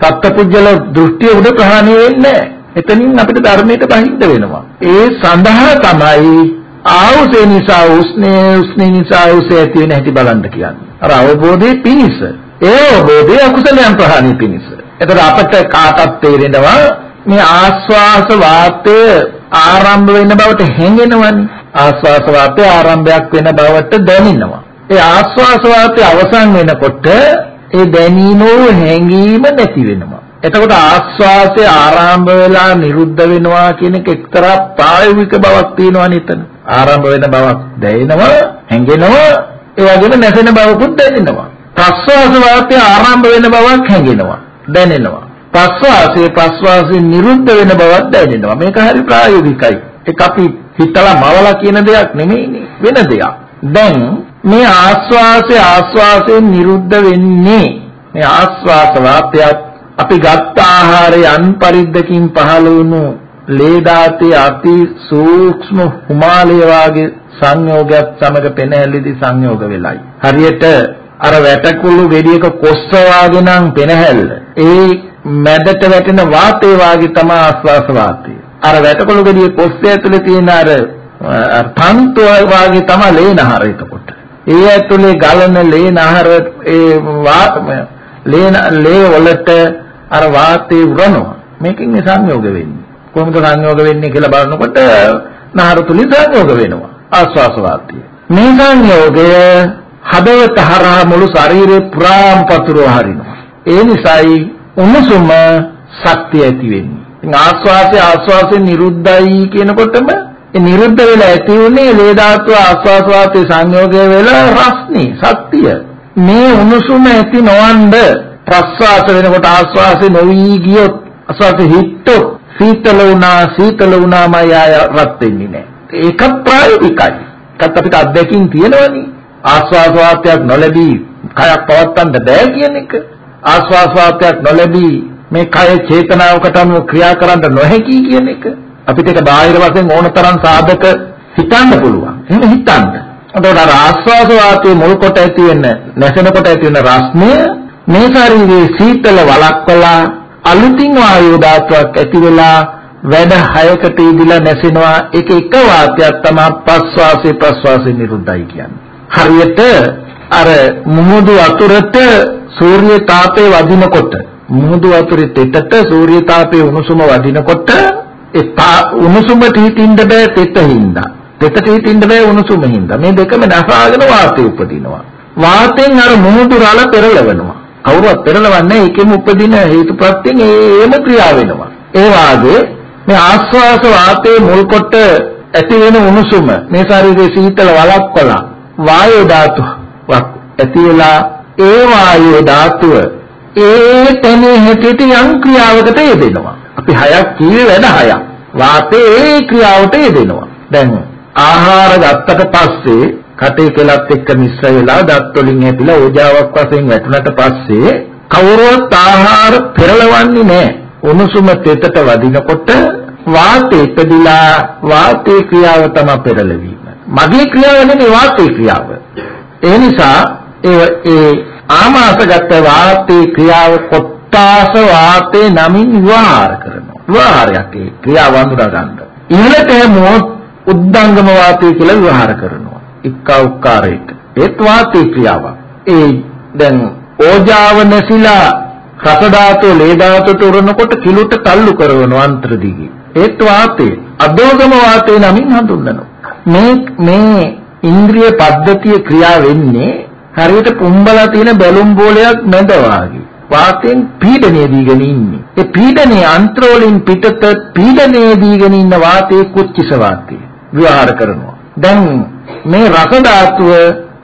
තත්ත්වපුජ්‍යල දෘෂ්ටිය උඩ ප්‍රහාණය වෙන්නේ නැහැ. එතනින් අපිට ධර්මයට බහින්න වෙනවා. ඒ සඳහා තමයි ආවුසේ නිසා උස්නේ උස්නේ නිසා ආවුසේ ඇති වෙන හැටි බලන්න කියන්නේ. අර අවබෝධයේ පිනිස. ඒ අවබෝධය අකුසලයන් ප්‍රහාණය පිනිස. එතකොට අපට කාටත් තේරෙනවා මේ ආස්වාස වාතය ආරම්භ වෙන බවට හැඟෙනවනේ. ආස්වාස වාතය ආරම්භයක් වෙන බවට දැනෙනවා. ඒ ආස්වාස වාතය අවසන් වෙනකොට ඒ දැනීම හැඟීම නැති වෙනවා. එතකොට ආස්වාසය ආරම්භ වෙලා නිරුද්ධ වෙනවා කියන එක එක්තරා ප්‍රායෝගික බවක් තියෙනවා නේතන. ආරම්භ වෙන බවක් දැනෙනවා, හැඟෙනවා, ඒ වගේම නැසෙන බවකුත් දැනෙනවා. ප්‍රස්වාස වාතය ආරම්භ වෙන බවක් හැඟෙනවා, දැනෙනවා. ප්‍රස්වාසයේ ප්‍රස්වාසයේ නිරුද්ධ වෙන බවක් දැනෙනවා. මේක හරි ප්‍රායෝගිකයි. ඒක අපි හිතලා මවලා කියන දෙයක් නෙමෙයිනේ වෙන දෙයක්. දැන් මේ ආස්වාසය ආස්වාසයෙන් නිරුද්ධ වෙන්නේ මේ ආස්වාස වාතයත් අපි ගත්ත ආහාරයන් පරිද්දකින් පහළ වුණු ලේ දාතේ අති සූක්ෂම හිමාලය වාගේ සංයෝගයක් සමග පෙනහැල්ලේදී සංයෝග වෙලයි. හරියට අර වැටකුළු ගෙඩියක කොස්ස වාගේ නම් පෙනහැල්ල. ඒ මැදට වැටෙන වාතේ වාගේ තමයි ආස්වාස වාතය. අර වැටකුළු ගෙඩියේ කොස්ස ඇතුලේ තියෙන අර තන්තු වාගේ තමයි ලේනහර එතකොට. ඒ ඇතුලේ ගලන ලේනහර ඒ ලේ ලේ වලට අර වාතේ උරනවා. මේකෙන් මේ සංයෝග වෙන්නේ. කොහොමද සංයෝග වෙන්නේ කියලා බලනකොට නහර තුලින් සංයෝග වෙනවා. ආස්වාස වාතය. මේ සංයෝගය හදවත හරහා මුළු ශරීරේ පුරාම පතුරව හරිනවා. ඒ නිසායි උණුසුම ශක්තිය ඇති වෙන්නේ. ඉතින් ආස්වාසය ආස්වාසයෙන් නිරුද්ධයි කියනකොටම ඒ නිරුද්ධ වෙලා ඇති උනේ ලේ ධාතුව ආස්වාස වාතයේ සංයෝගය වෙලා රස්නේ ශක්තිය. මේ උණුසුම ඇති නොවන්ද ප්‍රස්වාස වෙනකොට ආස්වාසේ නොවි ගියොත් ආස්වාසේ හිට්ටොත් සීතල වුණා සීතල වුණාමයි ආය රත් වෙන්නේ නැහැ. ඒක ප්‍රායෝගිකයි. ඒකත් අපිට අත්දැකීම් තියෙනවනේ. ආස්වාස වාතයක් නොලැබී කයක් පවත්තන්න බෑ කියන එක. ආස්වාස වාතයක් නොලැබී මේ කය චේතනාවකට අනුව ක්‍රියා කරන්න නොහැකි කියන එක. අපිට ඒක බාහිර වශයෙන් ඕන තරම් සාධක හිතන්න පුළුවන්. එහෙම හිතන්න. එතකොට ආස්වාස වාතයේ මුල් කොට ඇති වෙන නැසෙන කොට ඇති වෙන රස්නය මේ ශරීරයේ සීතල වළක්වලා අලුතින් වායු ධාතුවක් ඇති වෙලා වැඩ හයකට ඉදිලා නැසෙනවා ඒක එක වාක්‍යයක් තමයි ප්‍රස්වාසයේ ප්‍රස්වාසයේ නිරුද්ධයි කියන්නේ. හරියට අර මුහුදු වතුරට සූර්ය තාපය වදිනකොට මුහුදු වතුරේ තෙතට සූර්ය තාපයේ උණුසුම වදිනකොට ඒ උණුසුමට හිටින්න බෑ තෙත හින්දා. තෙතට හිටින්න බෑ උණුසුම හින්දා. මේ දෙකම නැසාගෙන වාතය උපදිනවා. වාතෙන් අර මුහුදු රළ පෙරලවෙනවා. කවුරුවත් පෙරලවන්නේ ඒකෙම උපදින හේතුප්‍රත්‍යයෙන් ඒම ක්‍රියා වෙනවා. ඒ වාගේ මේ ආස්වාස වාතයේ මුල් කොට ඇති වෙන උණුසුම මේ ශරීරයේ සීතල වළක්වලා වායෝ ධාතු ඇති වෙලා ඒ වායෝ ධාතුව ඒ තැනේ හැටියට යම් ක්‍රියාවකට යෙදෙනවා. අපි හයක් කීවේ වැඩ හයක්. වාතයේ ඒ ක්‍රියාවට යෙදෙනවා. දැන් ආහාර ගත්තට පස්සේ කටේ කෙලත් එක්ක මිශ්‍ර වෙලා දත් වලින් හැදිලා ඕජාවක් වශයෙන් වැටුණට පස්සේ කවුරුවත් ආහාර පෙරලවන්නේ නැහැ. උණුසුම තෙතට වදිනකොට වාතය ඉපදිලා වාතයේ ක්‍රියාව තමයි පෙරලවීම. මගේ ක්‍රියාව නෙමෙයි වාතයේ ක්‍රියාව. ඒ නිසා ඒ ඒ ආමාශගත වාතයේ ක්‍රියාව කොට්ටාස වාතේ නමින් විවහාර කරනවා. විවහාරයක් ඒ ක්‍රියාව වඳුරා ගන්න. ඊළඟට මොහොත් උද්දංගම වාතය කියලා විවහාර කරනවා. ඉක්කා උක්කාරයට. ඒත් වාතයේ ක්‍රියාවක්. ඒ දැන් ඕජාව නැසිලා රස ධාතු ලේ ධාතුට උරනකොට කිලුට තල්ලු කරන අන්තර දිගේ. ඒත් වාතය අදෝගම වාතය නමින් හඳුන්වනවා. මේ මේ ඉන්ද්‍රිය පද්ධතිය ක්‍රියා වෙන්නේ හරියට පුම්බලා තියෙන බැලුම් බෝලයක් මැද වාගේ. වාතයෙන් පීඩනය දීගෙන ඉන්නේ. ඒ පීඩනයේ අන්ත්‍ර වලින් පිටත පීඩනය දීගෙන ඉන්න වාතයේ කුච්චිස වාතය විවහාර කරනවා. දැන් මේ රස ධාතුව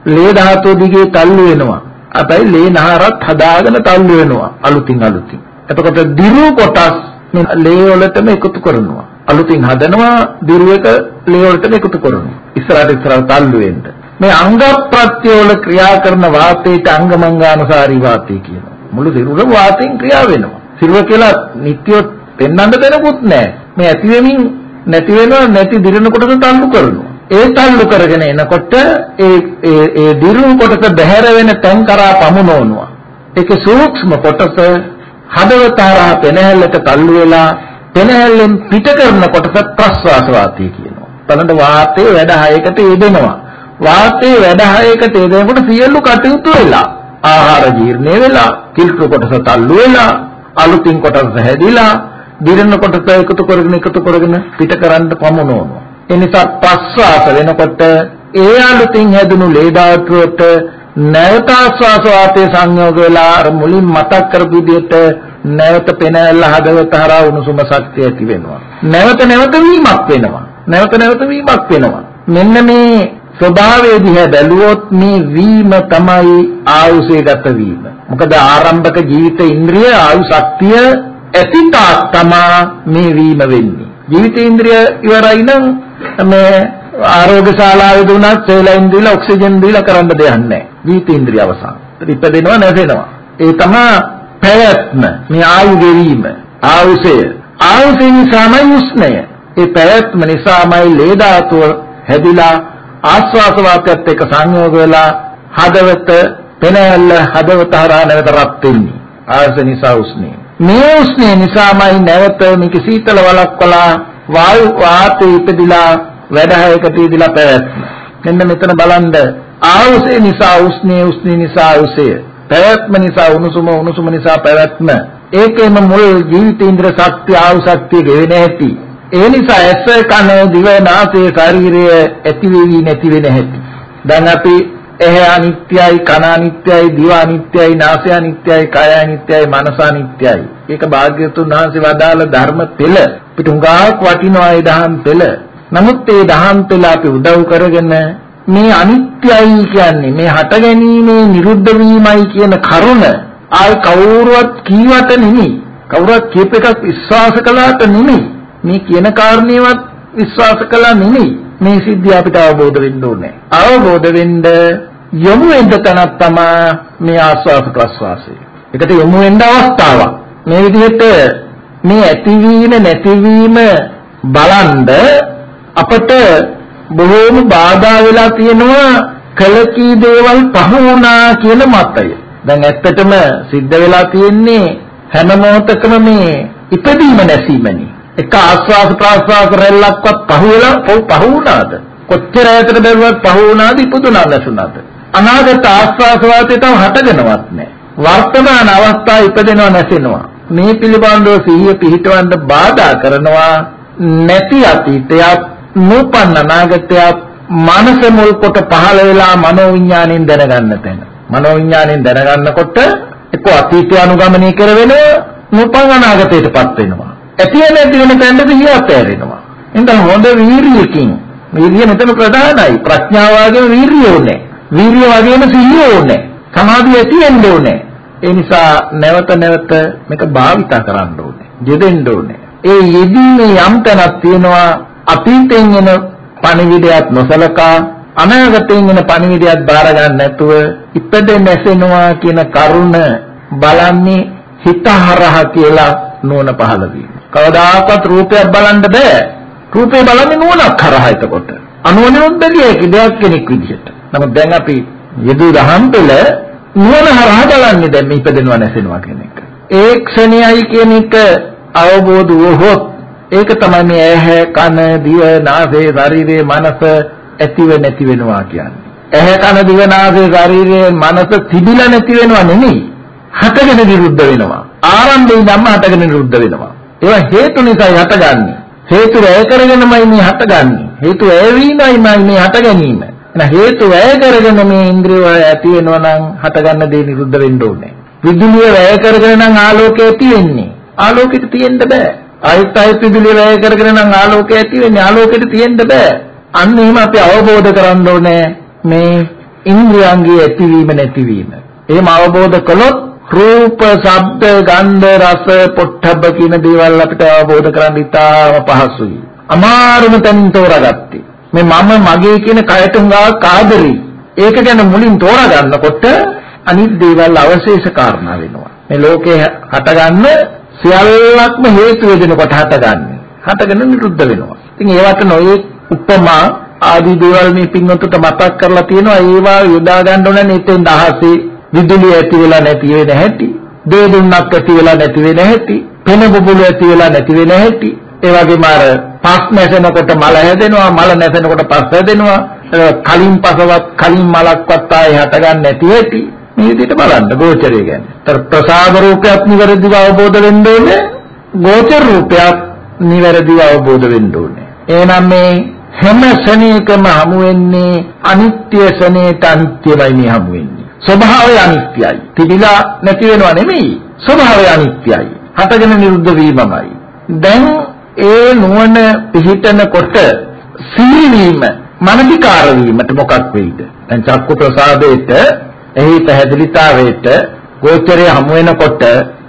ලේ ධාතුව දිගේ තල්ලු වෙනවා. අපයි ලේ නහරත් හදාගෙන තල්ලු වෙනවා අලුතින් අලුතින්. එතකොට දිරු කොටස් මේ ලේ වලටම එකතු කරනවා. අලුතින් හදනවා දිරු එක ලේ වලටම එකතු කරනවා. ඉස්සරහට ඉස්සරහට තල්ලු වෙන්න. මේ අංග ප්‍රත්‍ය වල ක්‍රියා කරන වාතයට අංගමංගානුසාරී වාතය කියනවා. මුළු සිරුරම වාතයෙන් ක්‍රියා වෙනවා. සිරුර කියලා නිට්ටිය පෙන්වන්න දෙනකුත් නැහැ. මේ ඇති වෙමින් නැති වෙනවා නැති දිරන කොටස තල්ලු කරනවා. ඒ තල්ලු කරගෙන එනකොට ඒ ඒ ඒ දිරු කොටස බැහැර වෙන තැන් කරා පමුණවනවා. ඒකේ සූක්ෂම කොටස හදවත හරහා පෙනහැල්ලට තල්ලු වෙලා පෙනහැල්ලෙන් පිට කරන කොටස ප්‍රස්වාස වාතය කියනවා. බලන්න වාතයේ වැඩ හයකට යෙදෙනවා. වාතයේ වැඩ හයකට යෙදෙනකොට සියලු කටයුතු වෙලා ආහාර ජීර්ණය වෙලා කිල්තු කොටස තල්ලු වෙලා අලුතින් කොටස හැදිලා දිරන කොටස එකතු කරගෙන එකතු කරගෙන පිට කරන්න පමුණවනවා. ඒ නිසා ප්‍රස්වාස වෙනකොට ඒ අලුතින් හැදුණු ලේ ධාතුවට නැවත ආස්වාස වාතයේ සංයෝග වෙලා අර මුලින් මතක් කරපු විදිහට නැවත පෙනැල්ල හදවත හරහා උණුසුම ශක්තිය ඇති වෙනවා. නැවත නැවත වීමක් වෙනවා. නැවත නැවත වීමක් වෙනවා. මෙන්න මේ ස්වභාවය දිහා බැලුවොත් මේ වීම තමයි ආයුෂේ ගත වීම. මොකද ආරම්භක ජීවිත ඉන්ද්‍රිය ආයු ශක්තිය ඇතිතා තමා මේ වීම වෙන්නේ. ජීවිත ඉන්ද්‍රිය ඉවරයි නම් මේ ආරෝග්‍ය ශාලාවේ දුනත් සේලයින් දීලා ඔක්සිජන් දීලා කරන්න දෙයක් නැහැ. ජීවිත ඉන්ද්‍රිය අවසන්. ඉපදෙනවා නැසෙනවා. ඒ තමයි පැවැත්ම මේ ආයු ගෙවීම ආයුෂය ආයුෂ නිසාමයි උෂ්ණය. ඒ පැවැත්ම නිසාමයි ලේ ධාතුව හැදිලා ආස්වාස වාතයත් එක්ක සංයෝග වෙලා හදවත පෙනැල්ල හදවත හරහා නැවත රත් වෙන්නේ. ආයුෂ නිසා උෂ්ණය. මේ උෂ්ණය නිසාමයි නැවත මේක සීතල වලක්වලා වායු වාතයේ ඉපදිලා වැඩහයකට ඉදලා පැවැත්ම. මෙන්න මෙතන බලන්න ආයුෂය නිසා උෂ්ණය උෂ්ණය නිසා ආයුෂය. පැවැත්ම නිසා උණුසුම උණුසුම නිසා පැවැත්ම. ඒකෙම මුල් ජීවිතේන්ද්‍ර ශක්තිය ආයු ශක්තිය ගෙවෙන හැටි. ඒ නිසා ඇස කන දිව නාසය ශරීරය ඇති වෙවි නැති වෙන හැටි. දැන් අපි ඇහැ අනිත්‍යයි කන අනිත්‍යයි දිව අනිත්‍යයි නාසය අනිත්‍යයි කය අනිත්‍යයි මනස අනිත්‍යයි. ඒක භාග්‍යතුන් වහන්සේ වදාළ ධර්ම පෙළ පිට උඟාක් වටිනවා ඒ දහම් පෙළ. නමුත් ඒ දහම් පෙළ අපි උදව් කරගෙන මේ අනිත්‍යයි කියන්නේ මේ හට ගැනීමේ නිරුද්ධ වීමයි කියන කරුණ ආයි කවුරුවත් කීවට නෙමෙයි. කවුරුවත් කීප එකක් විශ්වාස කළාට නෙමෙයි. මේ කියන කාරණේවත් විශ්වාස කළා නෙමෙයි. මේ සිද්ධිය අපිට අවබෝධ වෙන්න ඕනේ. අවබෝධ වෙන්න යොමු වෙන්න තැනක් තමයි මේ ආස්වාද ප්‍රස්වාසය. ඒකට යොමු වෙන්න අවස්ථාවක්. මේ විදිහට මේ ඇතිවීම නැතිවීම බලන්ද අපට බොහෝම බාධා වෙලා තියෙනවා කලකී දේවල් පහ වුණා කියන මතය. දැන් ඇත්තටම සිද්ධ වෙලා තියෙන්නේ හැම මොහොතකම මේ ඉපදීම නැසීමනේ. එක ආස්වාද ප්‍රාස්වාද රැල්ලක්වත් පහුවෙලා ඔව් පහ වුණාද? කොච්චර ඈතට බැලුවත් පහ වුණාද ඉපදුණා නැසුණාද? අනාගත ආස්වාද වාතය තව හටගෙනවත් නැහැ. වර්තමාන අවස්ථාව ඉපදෙනව නැසෙනවා. මේ පිළිබඳව සිහිය පිහිටවන්න බාධා කරනවා නැති අතීතයක් නූපන්න අනාගතයක් මනස මුල් කොට පහළ වෙලා මනෝවිඤ්ඤාණයෙන් දැනගන්න තැන. මනෝවිඤ්ඤාණයෙන් දැනගන්නකොට එක්ක අතීතය අනුගමනය කරවෙන නූපන් අනාගතයටපත් වෙනවා. ඇති නැති වෙන තැනට සිහිය අත්හැරෙනවා. එහෙනම් හොඳ වීරියකින් වීරිය මෙතන ප්‍රධානයි. ප්‍රඥාව වගේම වීරිය ඕනේ. වීරිය වගේම සිහිය ඕනේ. සමාධිය ඇති වෙන්න ඕනේ. ඒ නිසා නැවත නැවත මේක භාවිතා කරන්න ඕනේ. යෙදෙන්න ඕනේ. ඒ යෙදීමේ යම් තැනක් තියෙනවා අතීතයෙන් එන පණිවිඩයක් නොසලකා අනාගතයෙන් එන පණිවිඩයක් බාර ගන්න නැතුව ඉපදෙ නැසෙනවා කියන කරුණ බලන්නේ හිතහරහ කියලා නුවණ පහළ වීම. කවදාකවත් රූපයක් බලන්න බෑ. රූපේ බලන්නේ නුවණක් හරහා එතකොට. අනුවණුත් බැලිය හැකි දෙයක් කෙනෙක් විදිහට. නමුත් දැන් අපි යෙදු දහම් පෙළ නුවණ හරහා බලන්නේ දැන් මේ ඉපදෙනවා නැසෙනවා කියන එක. ඒ ක්ෂණයයි කියන එක අවබෝධ වුවහොත් ඒක තමයි මේ ඇහැ කන දිව නාසය ශරීරයේ මනස ඇතිව නැති වෙනවා කියන්නේ. ඇහැ කන දිව නාසය ශරීරයේ මනස තිබිලා නැති වෙනවා නෙමෙයි. හටගෙන නිරුද්ධ වෙනවා. ආරම්භයෙන් ධම්ම හටගෙන නිරුද්ධ වෙනවා. ඒවා හේතු නිසා හටගන්නේ. හේතු වැය කරගෙනමයි මේ හටගන්නේ. හේතු වැය වීමයි මේ හට ගැනීම. එහෙනම් හේතු වැය කරගෙන මේ ඉන්ද්‍රිය ඇති වෙනවා නම් හටගන්න දේ නිරුද්ධ වෙන්න ඕනේ. විදුලිය වැය කරගෙන නම් ආලෝකය ඇති වෙන්නේ. ආලෝකෙට තියෙන්න බෑ. ආයත් ආයත් විදුලිය වැය කරගෙන නම් ආලෝකය ඇති වෙන්නේ. ආලෝකෙට තියෙන්න බෑ. අන්න එහෙම අපි අවබෝධ කරගන්න ඕනේ මේ ඉන්ද්‍රියන්ගේ ඇතිවීම නැතිවීම. එහෙම අවබෝධ කළොත් රූප, ශබ්ද, ගන්ධ, රස, පොට්ටබ්බ කියන දේවල් අපිට අවබෝධ කරගන්න ඉතාම පහසුයි. අමාරුම තැනින් තෝරාගත්තේ. මේ මම මගේ කියන කයට උඟා කාදරි. ඒක ගැන මුලින් තෝරාගන්නකොට අනිත් දේවල් අවශේෂ කාරණා වෙනවා. මේ ලෝකේ හටගන්න සියල්ලක්ම හේතු වෙදෙනකොට හටගන්නේ. හටගෙන නිරුද්ධ වෙනවා. ඉතින් ඒවට නොයේ උපමා ආදී දේවල් මේ පින්වත්ට මතක් කරලා තියෙනවා. ඒවා යොදා ගන්න ඕනේ නැත්නම් දහසේ විදුලිය ඇති වෙලා නැති වෙන හැටි, දේ දුන්නක් ඇති වෙලා නැති වෙන හැටි, පෙන බුබුලු ඇති වෙලා නැති වෙන හැටි, ඒ වගේම අර පස් නැසෙනකොට මල හැදෙනවා, මල නැසෙනකොට පස් හැදෙනවා, කලින් පසවත් කලින් මලක්වත් ආයේ හටගන්නේ නැති හැටි මේ විදිහට බලන්න ගෝචරය ගැන. ତර ප්‍රසාද රූපයක් නිවැරදිව අවබෝධ වෙන්න ඕනේ, ගෝචර රූපයක් නිවැරදිව අවබෝධ වෙන්න ඕනේ. එහෙනම් මේ හැම ශනේකම හමු වෙන්නේ අනිත්‍ය ශනේට අනිත්‍යමයි මේ හමු වෙන්නේ. ස්වභාවය අනිත්‍යයි. තිබිලා නැති වෙනවා නෙමෙයි. ස්වභාවය අනිත්‍යයි. හටගෙන නිරුද්ධ වීමමයි. දැන් ඒ නුවණ පිහිටනකොට සීවීම මනසිකාර වීමට මොකක් වෙයිද? දැන් චක්කු ප්‍රසාදයට එහි පැහැදිලිතාවයට ගෝචරය හමු වෙනකොට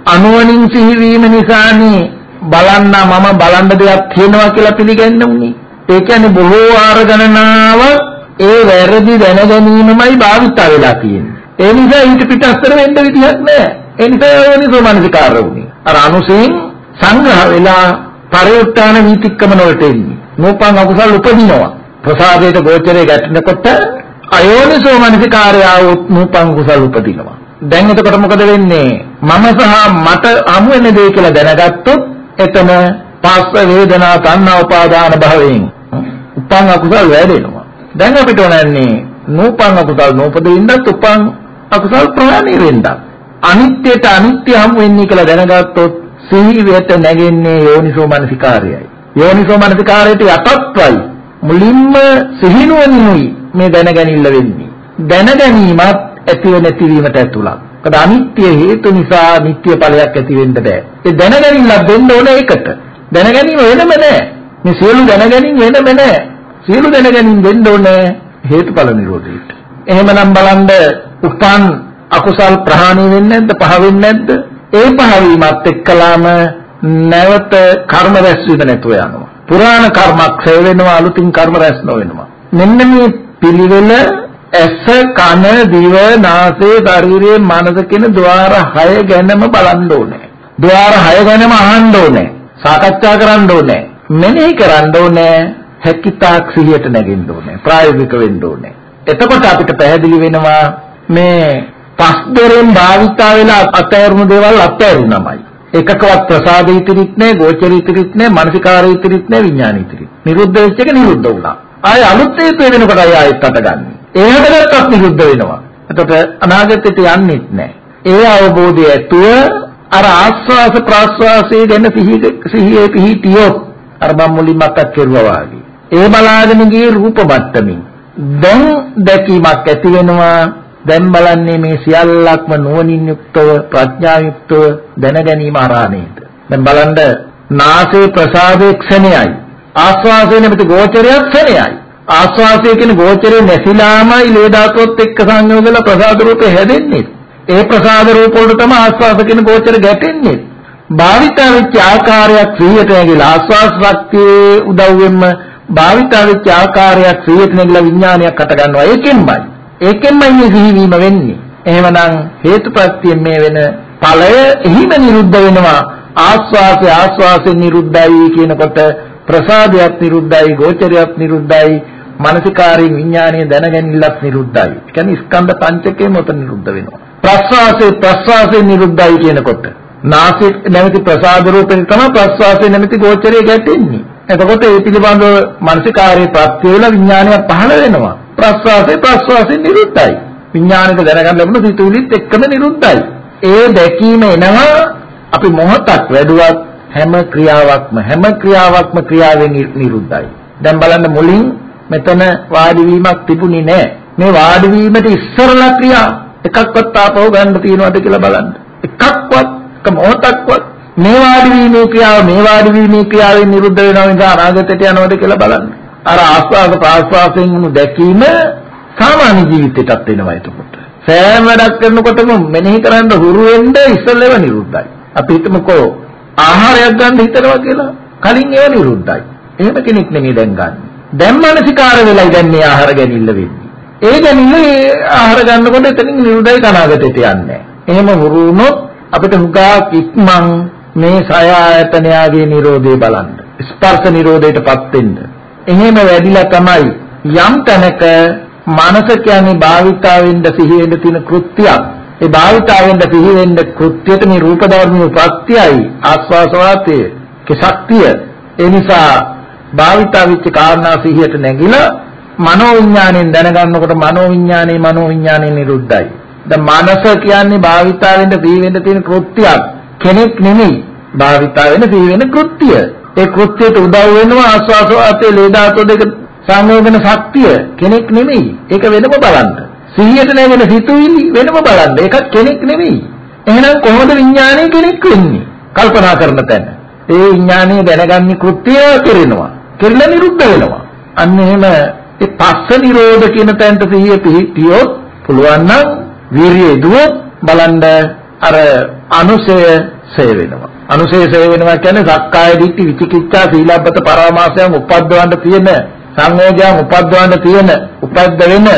අනුවණින් සිහිවීම නිසානේ බලන්න මම බලන්න දෙයක් තියෙනවා කියලා පිළිගන්නේ. ඒ කියන්නේ බොහෝ ආර ගණනාව ඒ වැරදි දැන ගැනීමමයි භාවිත වෙලා තියෙන්නේ. ඒ නිසා ඊට පිටස්තර වෙන්න විදිහක් නැහැ. ඒ නිසා යෝනිසෝ මනසිකාර වුණේ. අර අනුසයෙන් සංග්‍රහ වෙලා පරිඋත්තාන වීතික්කම වලට එන්නේ. නෝපං අකුසල් උපදිනවා. ප්‍රසාදයට ගෝචරයේ ගැටෙනකොට අයෝනිසෝ මනසිකාරය આવොත් නෝපං කුසල් උපදිනවා. දැන් එතකොට මොකද වෙන්නේ? මම සහ මට හමු වෙන දේ කියලා දැනගත්තොත් එතන පස්ස වේදනා තණ්හා උපාදාන භවයෙන් උපං අකුසල් වැඩෙනවා. දැන් අපිට ඕනන්නේ නූපන් අකුසල් නූපදින්නත් උපං අකුසල් ප්‍රහාණය වෙන්න. අනිත්‍යයට අනිත්‍ය හමු වෙන්නේ කියලා දැනගත්තොත් සිහියට නැගෙන්නේ යෝනිසෝ මනසිකාරයයි. යෝනිසෝ මනසිකාරයට යටත්වයි මුලින්ම සිහිනුවණිනුයි මේ දැනගැනිල්ල වෙන්නේ. දැනගැනීමත් ඇතිව නැතිවීමට ඇතුළත්. මොකද අනිත්‍ය හේතු නිසා නිට්ටය ඵලයක් ඇති වෙන්න බෑ. ඒ දැනගැනිල්ලක් දෙන්න ඕනේ ඒකට. දැනගැනීම වෙනම නෑ. මේ සියලු දැනගැනීම වෙනම නෑ. සියලු දැනගැනීම දෙන්න ඕනේ හේතුඵල නිරෝධයට. එහෙමනම් බලන්න උපන් අකුසල් ප්‍රහාණය වෙන්නේ නැද්ද පහ වෙන්නේ නැද්ද? ඒ පහ වීමත් එක්කලාම නැවත කර්ම රැස් වෙන්න නැතුව යනවා. පුරාණ කර්මක් ක්ෂය වෙනවා අලුතින් කර්ම රැස් නොවෙනවා. මෙන්න මේ පිළිවෙල ඇස කන දිව නාසය ශරීරයේ මනස කියන ద్వාර 6 ගැනම බලන්න ඕනේ. ద్వාර 6 ගැනම අහන්න ඕනේ. සාකච්ඡා කරන්න ඕනේ. මෙනෙහි කරන්න ඕනේ. හැකියතාක් සිහියට නැගෙන්න ඕනේ. ප්‍රායෝගික වෙන්න ඕනේ. එතකොට අපිට පැහැදිලි වෙනවා මේ පස් දොරෙන් භාවිතා වෙලා අත්හැරුණු දේවල් අත්හැරුණමයි. එකකවත් ප්‍රසාද ඉතිරිත් නැහැ, ගෝචර ඉතිරිත් නැහැ, මානසිකාර ඉතිරිත් නැහැ, විඥාන ඉතිරිත්. නිරුද්ධ වෙච්ච එක නිරුද්ධ වුණා. ආය අලුත් හේතු වෙනකොට ආය ආයෙත් අටගන්නේ. ඒකට ගත්තත් නිරුද්ධ වෙනවා. එතකොට අනාගතයට යන්නේත් නැහැ. ඒ අවබෝධය ඇතුව අර ආස්වාස ප්‍රාස්වාසයේ ගැන සිහියේ පිහිටියොත් අර මම මුලින්ම මතක් කරුවා වගේ ඒ බලාගෙන ගියේ රූප මට්ටමින්. දැන් දැකීමක් ඇති වෙනවා. දැන් බලන්නේ මේ සියල්ලක්ම නුවණින් යුක්තව ප්‍රඥා යුක්තව දැන ගැනීම ආරා නේද? දැන් බලන්න නාසයේ ප්‍රසාදේ ක්ෂණයයි. ආස්වාසයේ නැමැති ගෝචරයක් ක්ෂණයයි. ආස්වාසය කියන ගෝචරේ නැසිලාමයි ලේ ධාතුවත් එක්ක සංයෝග වෙලා ප්‍රසාද රූපේ හැදෙන්නේ. ඒ ප්‍රසාද රූප වලට තමයි ආස්වාස කියන ගෝචර ගැටෙන්නේ. භාවිතා වෙච්ච ආකාරයක් ක්‍රියට නැගිලා ආස්වාස් ශක්තියේ උදව්වෙන්ම භාවිතා වෙච්ච ආකාරයක් ක්‍රියට නැගිලා විඥානයක් හට ගන්නවා. ඒකෙන්මයි. ඒකෙන්මයි මේ සිහිවීම වෙන්නේ. එහෙමනම් හේතුප්‍රත්‍යයෙන් මේ වෙන ඵලය එහිම නිරුද්ධ වෙනවා. ආස්වාසය ආස්වාසයෙන් නිරුද්ධයි කියනකොට ප්‍රසාදයක් නිරුද්ධයි, ගෝචරයක් නිරුද්ධයි, මානසිකාරී විඥානීය දැනගැනිල්ලක් නිරුද්ධයි. ඒ කියන්නේ ස්කන්ධ පංචකයම උත නිරුද්ධ වෙනවා. ප්‍රස්වාසයේ ප්‍රස්වාසයේ නිරුද්ධයි කියනකොට නාසය නැමැති ප්‍රසාද රූපෙන් තමයි ප්‍රස්වාසයේ නැමැති ගෝචරය ගැටෙන්නේ. එතකොට ඒ පිළිබඳව මානසිකාරයේ ප්‍රත්‍ය වල විඥානය පහළ වෙනවා. ප්‍රස්වාසයේ ප්‍රස්වාසයේ නිරුද්ධයි. විඥානික දැනගන්න ලැබුණ සිතුවිලිත් එක්කම නිරුද්ධයි. ඒ දැකීම එනවා අපි මොහොතක් වැඩුවත් හැම ක්‍රියාවක්ම හැම ක්‍රියාවක්ම ක්‍රියාවෙන් නිරුද්ධයි. දැන් බලන්න මුලින් මෙතන වාඩි වීමක් තිබුණේ නැහැ. මේ වාඩි වීමට ඉස්සරලා ක්‍රියා එකක්වත් ආපහු ගන්න තියනවද කියලා බලන්න. එකක්වත් එක මොහොතක්වත් මේ වාඩි වීමේ ක්‍රියාව මේ වාඩි වීමේ ක්‍රියාවෙන් නිරුද්ධ වෙනවා නිසා අනාගතයට යනවද කියලා බලන්න. අර ආස්වාද ප්‍රාස්වාසයෙන් වුණු දැකීම සාමාන්‍ය ජීවිතයටත් වෙනවා එතකොට. සෑම වැඩක් කරනකොටම මෙනෙහි කරන්න හුරු වෙන්න ඉස්සෙල්ලම නිරුද්ධයි. අපි හිතමුකෝ ආහාරයක් ගන්න හිතනවා කියලා කලින් ඒව නිරුද්ධයි. එහෙම කෙනෙක් නෙමෙයි දැන් ගන්න. දැන් මානසිකාර වෙලයි දැන් මේ ආහාර ගැනීම වෙන්නේ. ඒ ගැනීම ආහාර ගන්නකොට එතනින් නිරුද්ධයි කනාගතයට යන්නේ. එහෙම හුරු වුණොත් අපිට හුඟා ඉක්මන් මේ සය ආයතනයාගේ Nirodhe බලන්න. ස්පර්ශ Nirodheටපත් වෙන්න. එහෙම වැඩිලා තමයි යම් තැනක මනස කියන්නේ භාවිතාවෙන්ද සිහියෙන්ද තියෙන කෘත්‍යයක්. ඒ භාවිතාවෙන්ද සිහියෙන්ද කෘත්‍යයට මේ රූප ධර්මයේ ප්‍රත්‍යයයි ආස්වාස වාතයේ ශක්තිය. ඒ නිසා භාවිතා වෙච්ච කාරණා සිහියට නැගිලා මනෝ විඥාණයෙන් දැනගන්නකොට මනෝ විඥානේ මනෝ විඥානේ නිරුද්ධයි. දැන් මනස කියන්නේ භාවිතාවෙන්ද සිහියෙන්ද තියෙන කෘත්‍යයක්. කෙනෙක් නෙමෙයි. භාවිතාවෙන්ද සිහියෙන්ද කෘත්‍ය. ඒ කෘත්‍යයට උදව් වෙනවා ආස්වාස වාතයේ ලේ ධාතු දෙක සංවේදන ශක්තිය කෙනෙක් නෙමෙයි. ඒක වෙනම බලන්න. සිහියට නැගෙන සිතුවිලි වෙනම බලන්න. ඒකත් කෙනෙක් නෙමෙයි. එහෙනම් කොහොමද විඥානය කෙනෙක් වෙන්නේ? කල්පනා කරන තැන. ඒ විඥානය දැනගන්නේ කෘත්‍ය කරනවා. කෙරෙලා නිරුද්ධ වෙනවා. අන්න එහෙම ඒ පස්ස නිරෝධ කියන තැනට සිහිය පිහිටියොත් පුළුවන් නම් වීරිය දුවොත් බලන්න අර අනුසය සේ වෙනවා. අනුසය සේ වෙනවා කියන්නේ සක්කාය දිට්ඨි විචිකිච්ඡා සීලබ්බත පරාමාසයන් උපද්දවන්න තියෙන සංයෝගයන් උපද්දවන්න තියෙන උපද්ද වෙන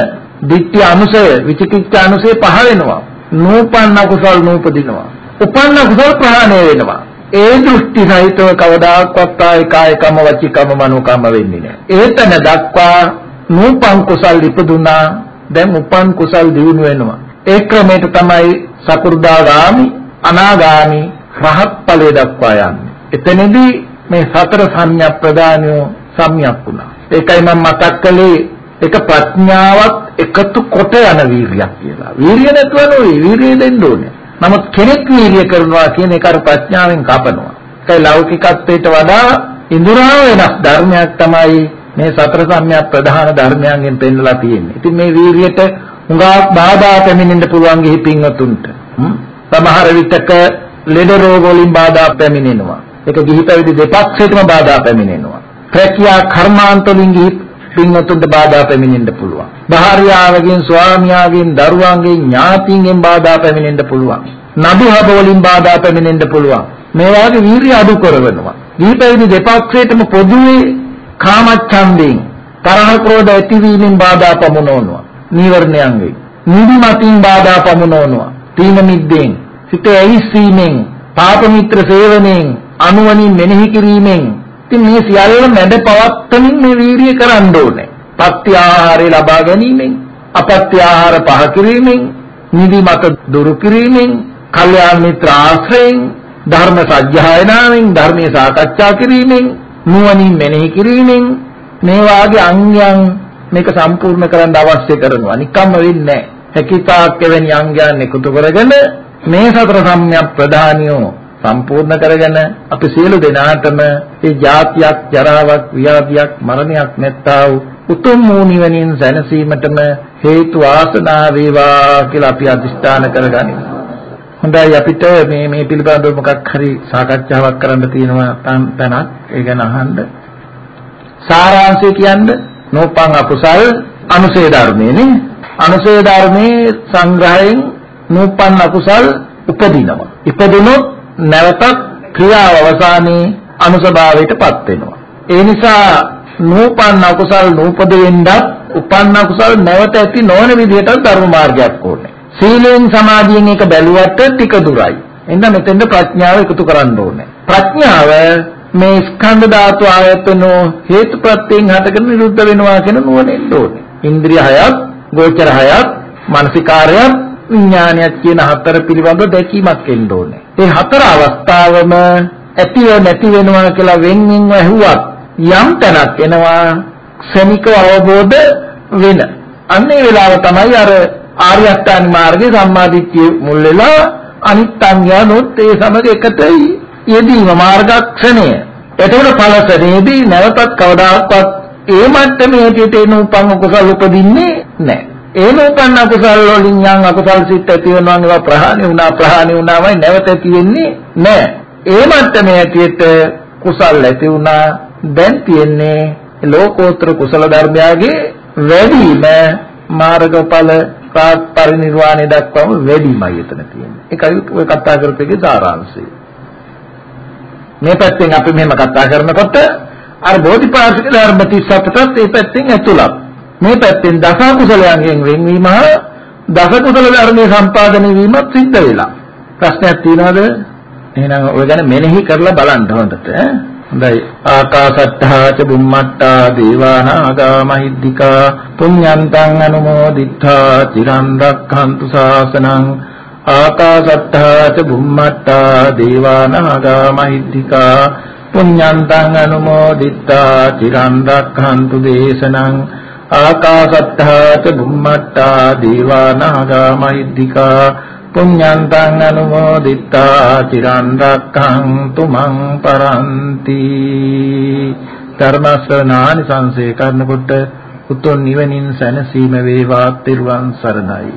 ditthi අනුසය විචිකිච්ඡා අනුසය පහ වෙනවා නූපන්න කුසල් නූපදිනවා. උපන්න කුසල් ප්‍රහාණය වෙනවා. ඒ දෘෂ්ටි සහිතව කවදාකවත් ආයි කායකම වචිකම මනෝකම වෙන්නේ නැහැ. ඒතන දක්වා නූපන් කුසල් ඉපදුනා දැන් උපන් කුසල් දිනු වෙනවා. ඒ ක්‍රමයට තමයි සකු르දාගාමි අනාගාමි රහත් ඵලය දක්වා යන්නේ එතනදී මේ සතර සංඥා ප්‍රදානියෝ සම්‍යක් වුණා ඒකයි මම මතක් කළේ ඒක ප්‍රඥාවත් එකතු කොට යන වීර්යයක් කියලා. වීර්ය නැතුව නෙවෙයි වීර්යය දෙන්න ඕනේ. නමුත් කෙනෙක් වීර්ය කරනවා කියන එක අර ප්‍රඥාවෙන් කපනවා. ඒකයි ලෞකිකත්වයට වඩා ඉඳුරාව වෙනස් ධර්මයක් තමයි මේ සතර සම්‍යක් ප්‍රධාන ධර්මයන්ගෙන් පෙන්නලා තියෙන්නේ. ඉතින් මේ වීර්යයට හුඟක් බාධා පැමිණෙන්න පුළුවන් ගිහි පින්වතුන්ට. සමහර විටක ලෙඩ රෝග වලින් බාධා පැමිණෙනවා. ඒක ගිහි පැවිදි දෙපක්ෂයටම බාධා පැමිණෙනවා. රැකියා කර්මාන්ත වලින් ගිහි පින්වතුන්ට බාධා පැමිණෙන්න පුළුවන්. භාර්යාවගෙන් ස්වාමියාගෙන් දරුවන්ගෙන් ඥාතීන්ගෙන් බාධා පැමිණෙන්න පුළුවන්. නබුහබ වලින් බාධා පැමිණෙන්න පුළුවන්. මේ වාගේ වීරිය අඩු කරනවා. දීපෙදි දෙපක්ෂයටම පොදුවේ කාමච්ඡන්දයෙන් තරහ ක්‍රෝධ ඇතිවීමෙන් බාධා පමුණවනවා. නීවරණයන්ගෙන්. නිදිමතින් බාධා පමුණවනවා. තීන මිද්දෙන් සිත ඇවිස්සීමෙන් පාප මිත්‍ර සේවනයෙන් අනුවණින් මෙනෙහි කිරීමෙන් ඉතින් මේ සියල්ල මැද පවත්තමින් මේ වීරිය කරන්න ඕනේ. පත්‍ය ආහාරය ලබා ගැනීමෙන්, අපත්‍ය ආහාර පහ කිරීමෙන්, නිදිමත දුරු කිරීමෙන්, කල්යාණ මිත්‍ර ආශ්‍රයෙන්, ධර්ම සත්‍යයනාවෙන්, ධර්මයේ සාකච්ඡා කිරීමෙන්, නුවණින් මෙනෙහි කිරීමෙන් මේ වාගේ අංගයන් මේක සම්පූර්ණ කරන්න අවශ්‍ය කරනවා. නිකම්ම වෙන්නේ නැහැ. හැකිතාක් එවැනි අංගයන් එකතු කරගෙන මේ සතර සම්‍යක් ප්‍රධානියෝ සම්පූර්ණ කරගෙන අපි සියලු දෙනාටම මේ ජාතියක් ජරාවක් ව්‍යාධියක් මරණයක් නැත්තා වූ උතුම් වූ නිවනින් සැනසීමටම හේතු ආසනා වේවා කියලා අපි අදිෂ්ඨාන කරගනිමු. හොඳයි අපිට මේ මේ පිළිබඳව මොකක් හරි සාකච්ඡාවක් කරන්න තියෙනවා තැනක් ඒ ගැන අහන්න. සාරාංශය කියන්නේ නූපන් අකුසල් අනුසේ ධර්මයේනේ. අනුසේ ධර්මයේ සංග්‍රහයෙන් නූපන් අකුසල් උපදිනවා. ඉපදුනොත් නැවතත් ක්‍රියාව අවසානයේ අනුසභාවයටපත් වෙනවා. ඒ නිසා නූපන් අකුසල් නූපදෙන්නත් උපන්න අකුසල් නැවත ඇති නොවන විදිහට ධර්ම මාර්ගයක් ඕනේ. සීලෙන් සමාධියෙන් එක බැලුවට ටික දුරයි. එහෙනම් මෙතෙන්ද ප්‍රඥාව එකතු කරන්න ඕනේ. ප්‍රඥාව මේ ස්කන්ධ ධාතු ආයතන හේතුප්‍රත්‍යයෙන් හටගෙන නිරුද්ධ වෙනවා කියන නුවණෙන්න ඕනේ. ඉන්ද්‍රිය හයත්, ගෝචර හයත්, මානසිකාරයත්, විඥානයත් කියන හතර පිළිබඳ දැකීමක් එන්න ඕනේ. මේ හතර අවස්ථාවම ඇතිව නැති වෙනවා කියලා වෙන් වෙන්ව ඇහුවත් යම් තැනක් එනවා ක්ෂණිකව අවබෝධ වෙන. අන්නේ වෙලාව තමයි අර ආර්ය අෂ්ටාංග මාර්ගයේ සම්මාදිට්ඨිය මුල් වෙලා අනිත් අංගයනොත් ඒ සමග එකට යෙදීම මාර්ගක්ෂණය. එතකොට ඵලසරේදී නැවතත් කවදාකවත් ඒ මට්ටමේ හැටියට එන උපන් කුසල උපදින්නේ නැහැ. ඒ නූපන්න කුසල වලින් යම් අකුසල් සිත් ඇති වෙනවා ඒවා ප්‍රහාණය වුණා ප්‍රහාණය වුණාමයි නැවත තියෙන්නේ නැහැ. ඒ මට්ටමේ හැටියට කුසල් ඇති වුණා දැන් තියෙන්නේ ලෝකෝත්තර කුසල ධර්මයාගේ වැඩිම මාර්ගඵල සාත් පරිනිර්වාණය දක්වාම වැඩිමයි එතන තියෙන්නේ. ඒකයි ඔය කතා කරපේකේ සාරාංශය. මේ පැත්තෙන් අපි මෙහෙම කතා කරනකොට අර බෝධිපාශික ධර්ම 37ටත් ඒ පැත්තෙන් ඇතුළත්. මේ පැත්තෙන් දස කුසලයන්ගෙන් වෙන්වීම හා දස කුසල ධර්මයේ සම්පාදනය වීමත් සිද්ධ වෙලා. ප්‍රශ්නයක් තියනවද? එහෙනම් ඔය ගැන මෙනෙහි කරලා බලන්න හොඳට. හොඳයි. ආකාසත්තා ච බුම්මත්තා දේවානාගා මහිද්దికා පුඤ්ඤන්තං අනුමෝදිත්වා තිරන් රක්ඛන්තු ශාසනං ආකාසත්තා ච බුම්මත්තා දේවානාගා මහිද්దికා පුඤ්ඤන්තං අනුමෝදිත්වා තිරන් රක්ඛන්තු දේශනං ආකාසට්ඨා ච බුම්මට්ඨා දේවානාගා මහිද්దికා පුඤ්ඤන්තං අනුමෝදිත්වා චිරන් රක්ඛන්තු මං පරන්ති ධර්මස්සනානි සංසේ කරනකොට උතුම් නිවනින් සැනසීම වේවා. තිරුවන් සරණයි.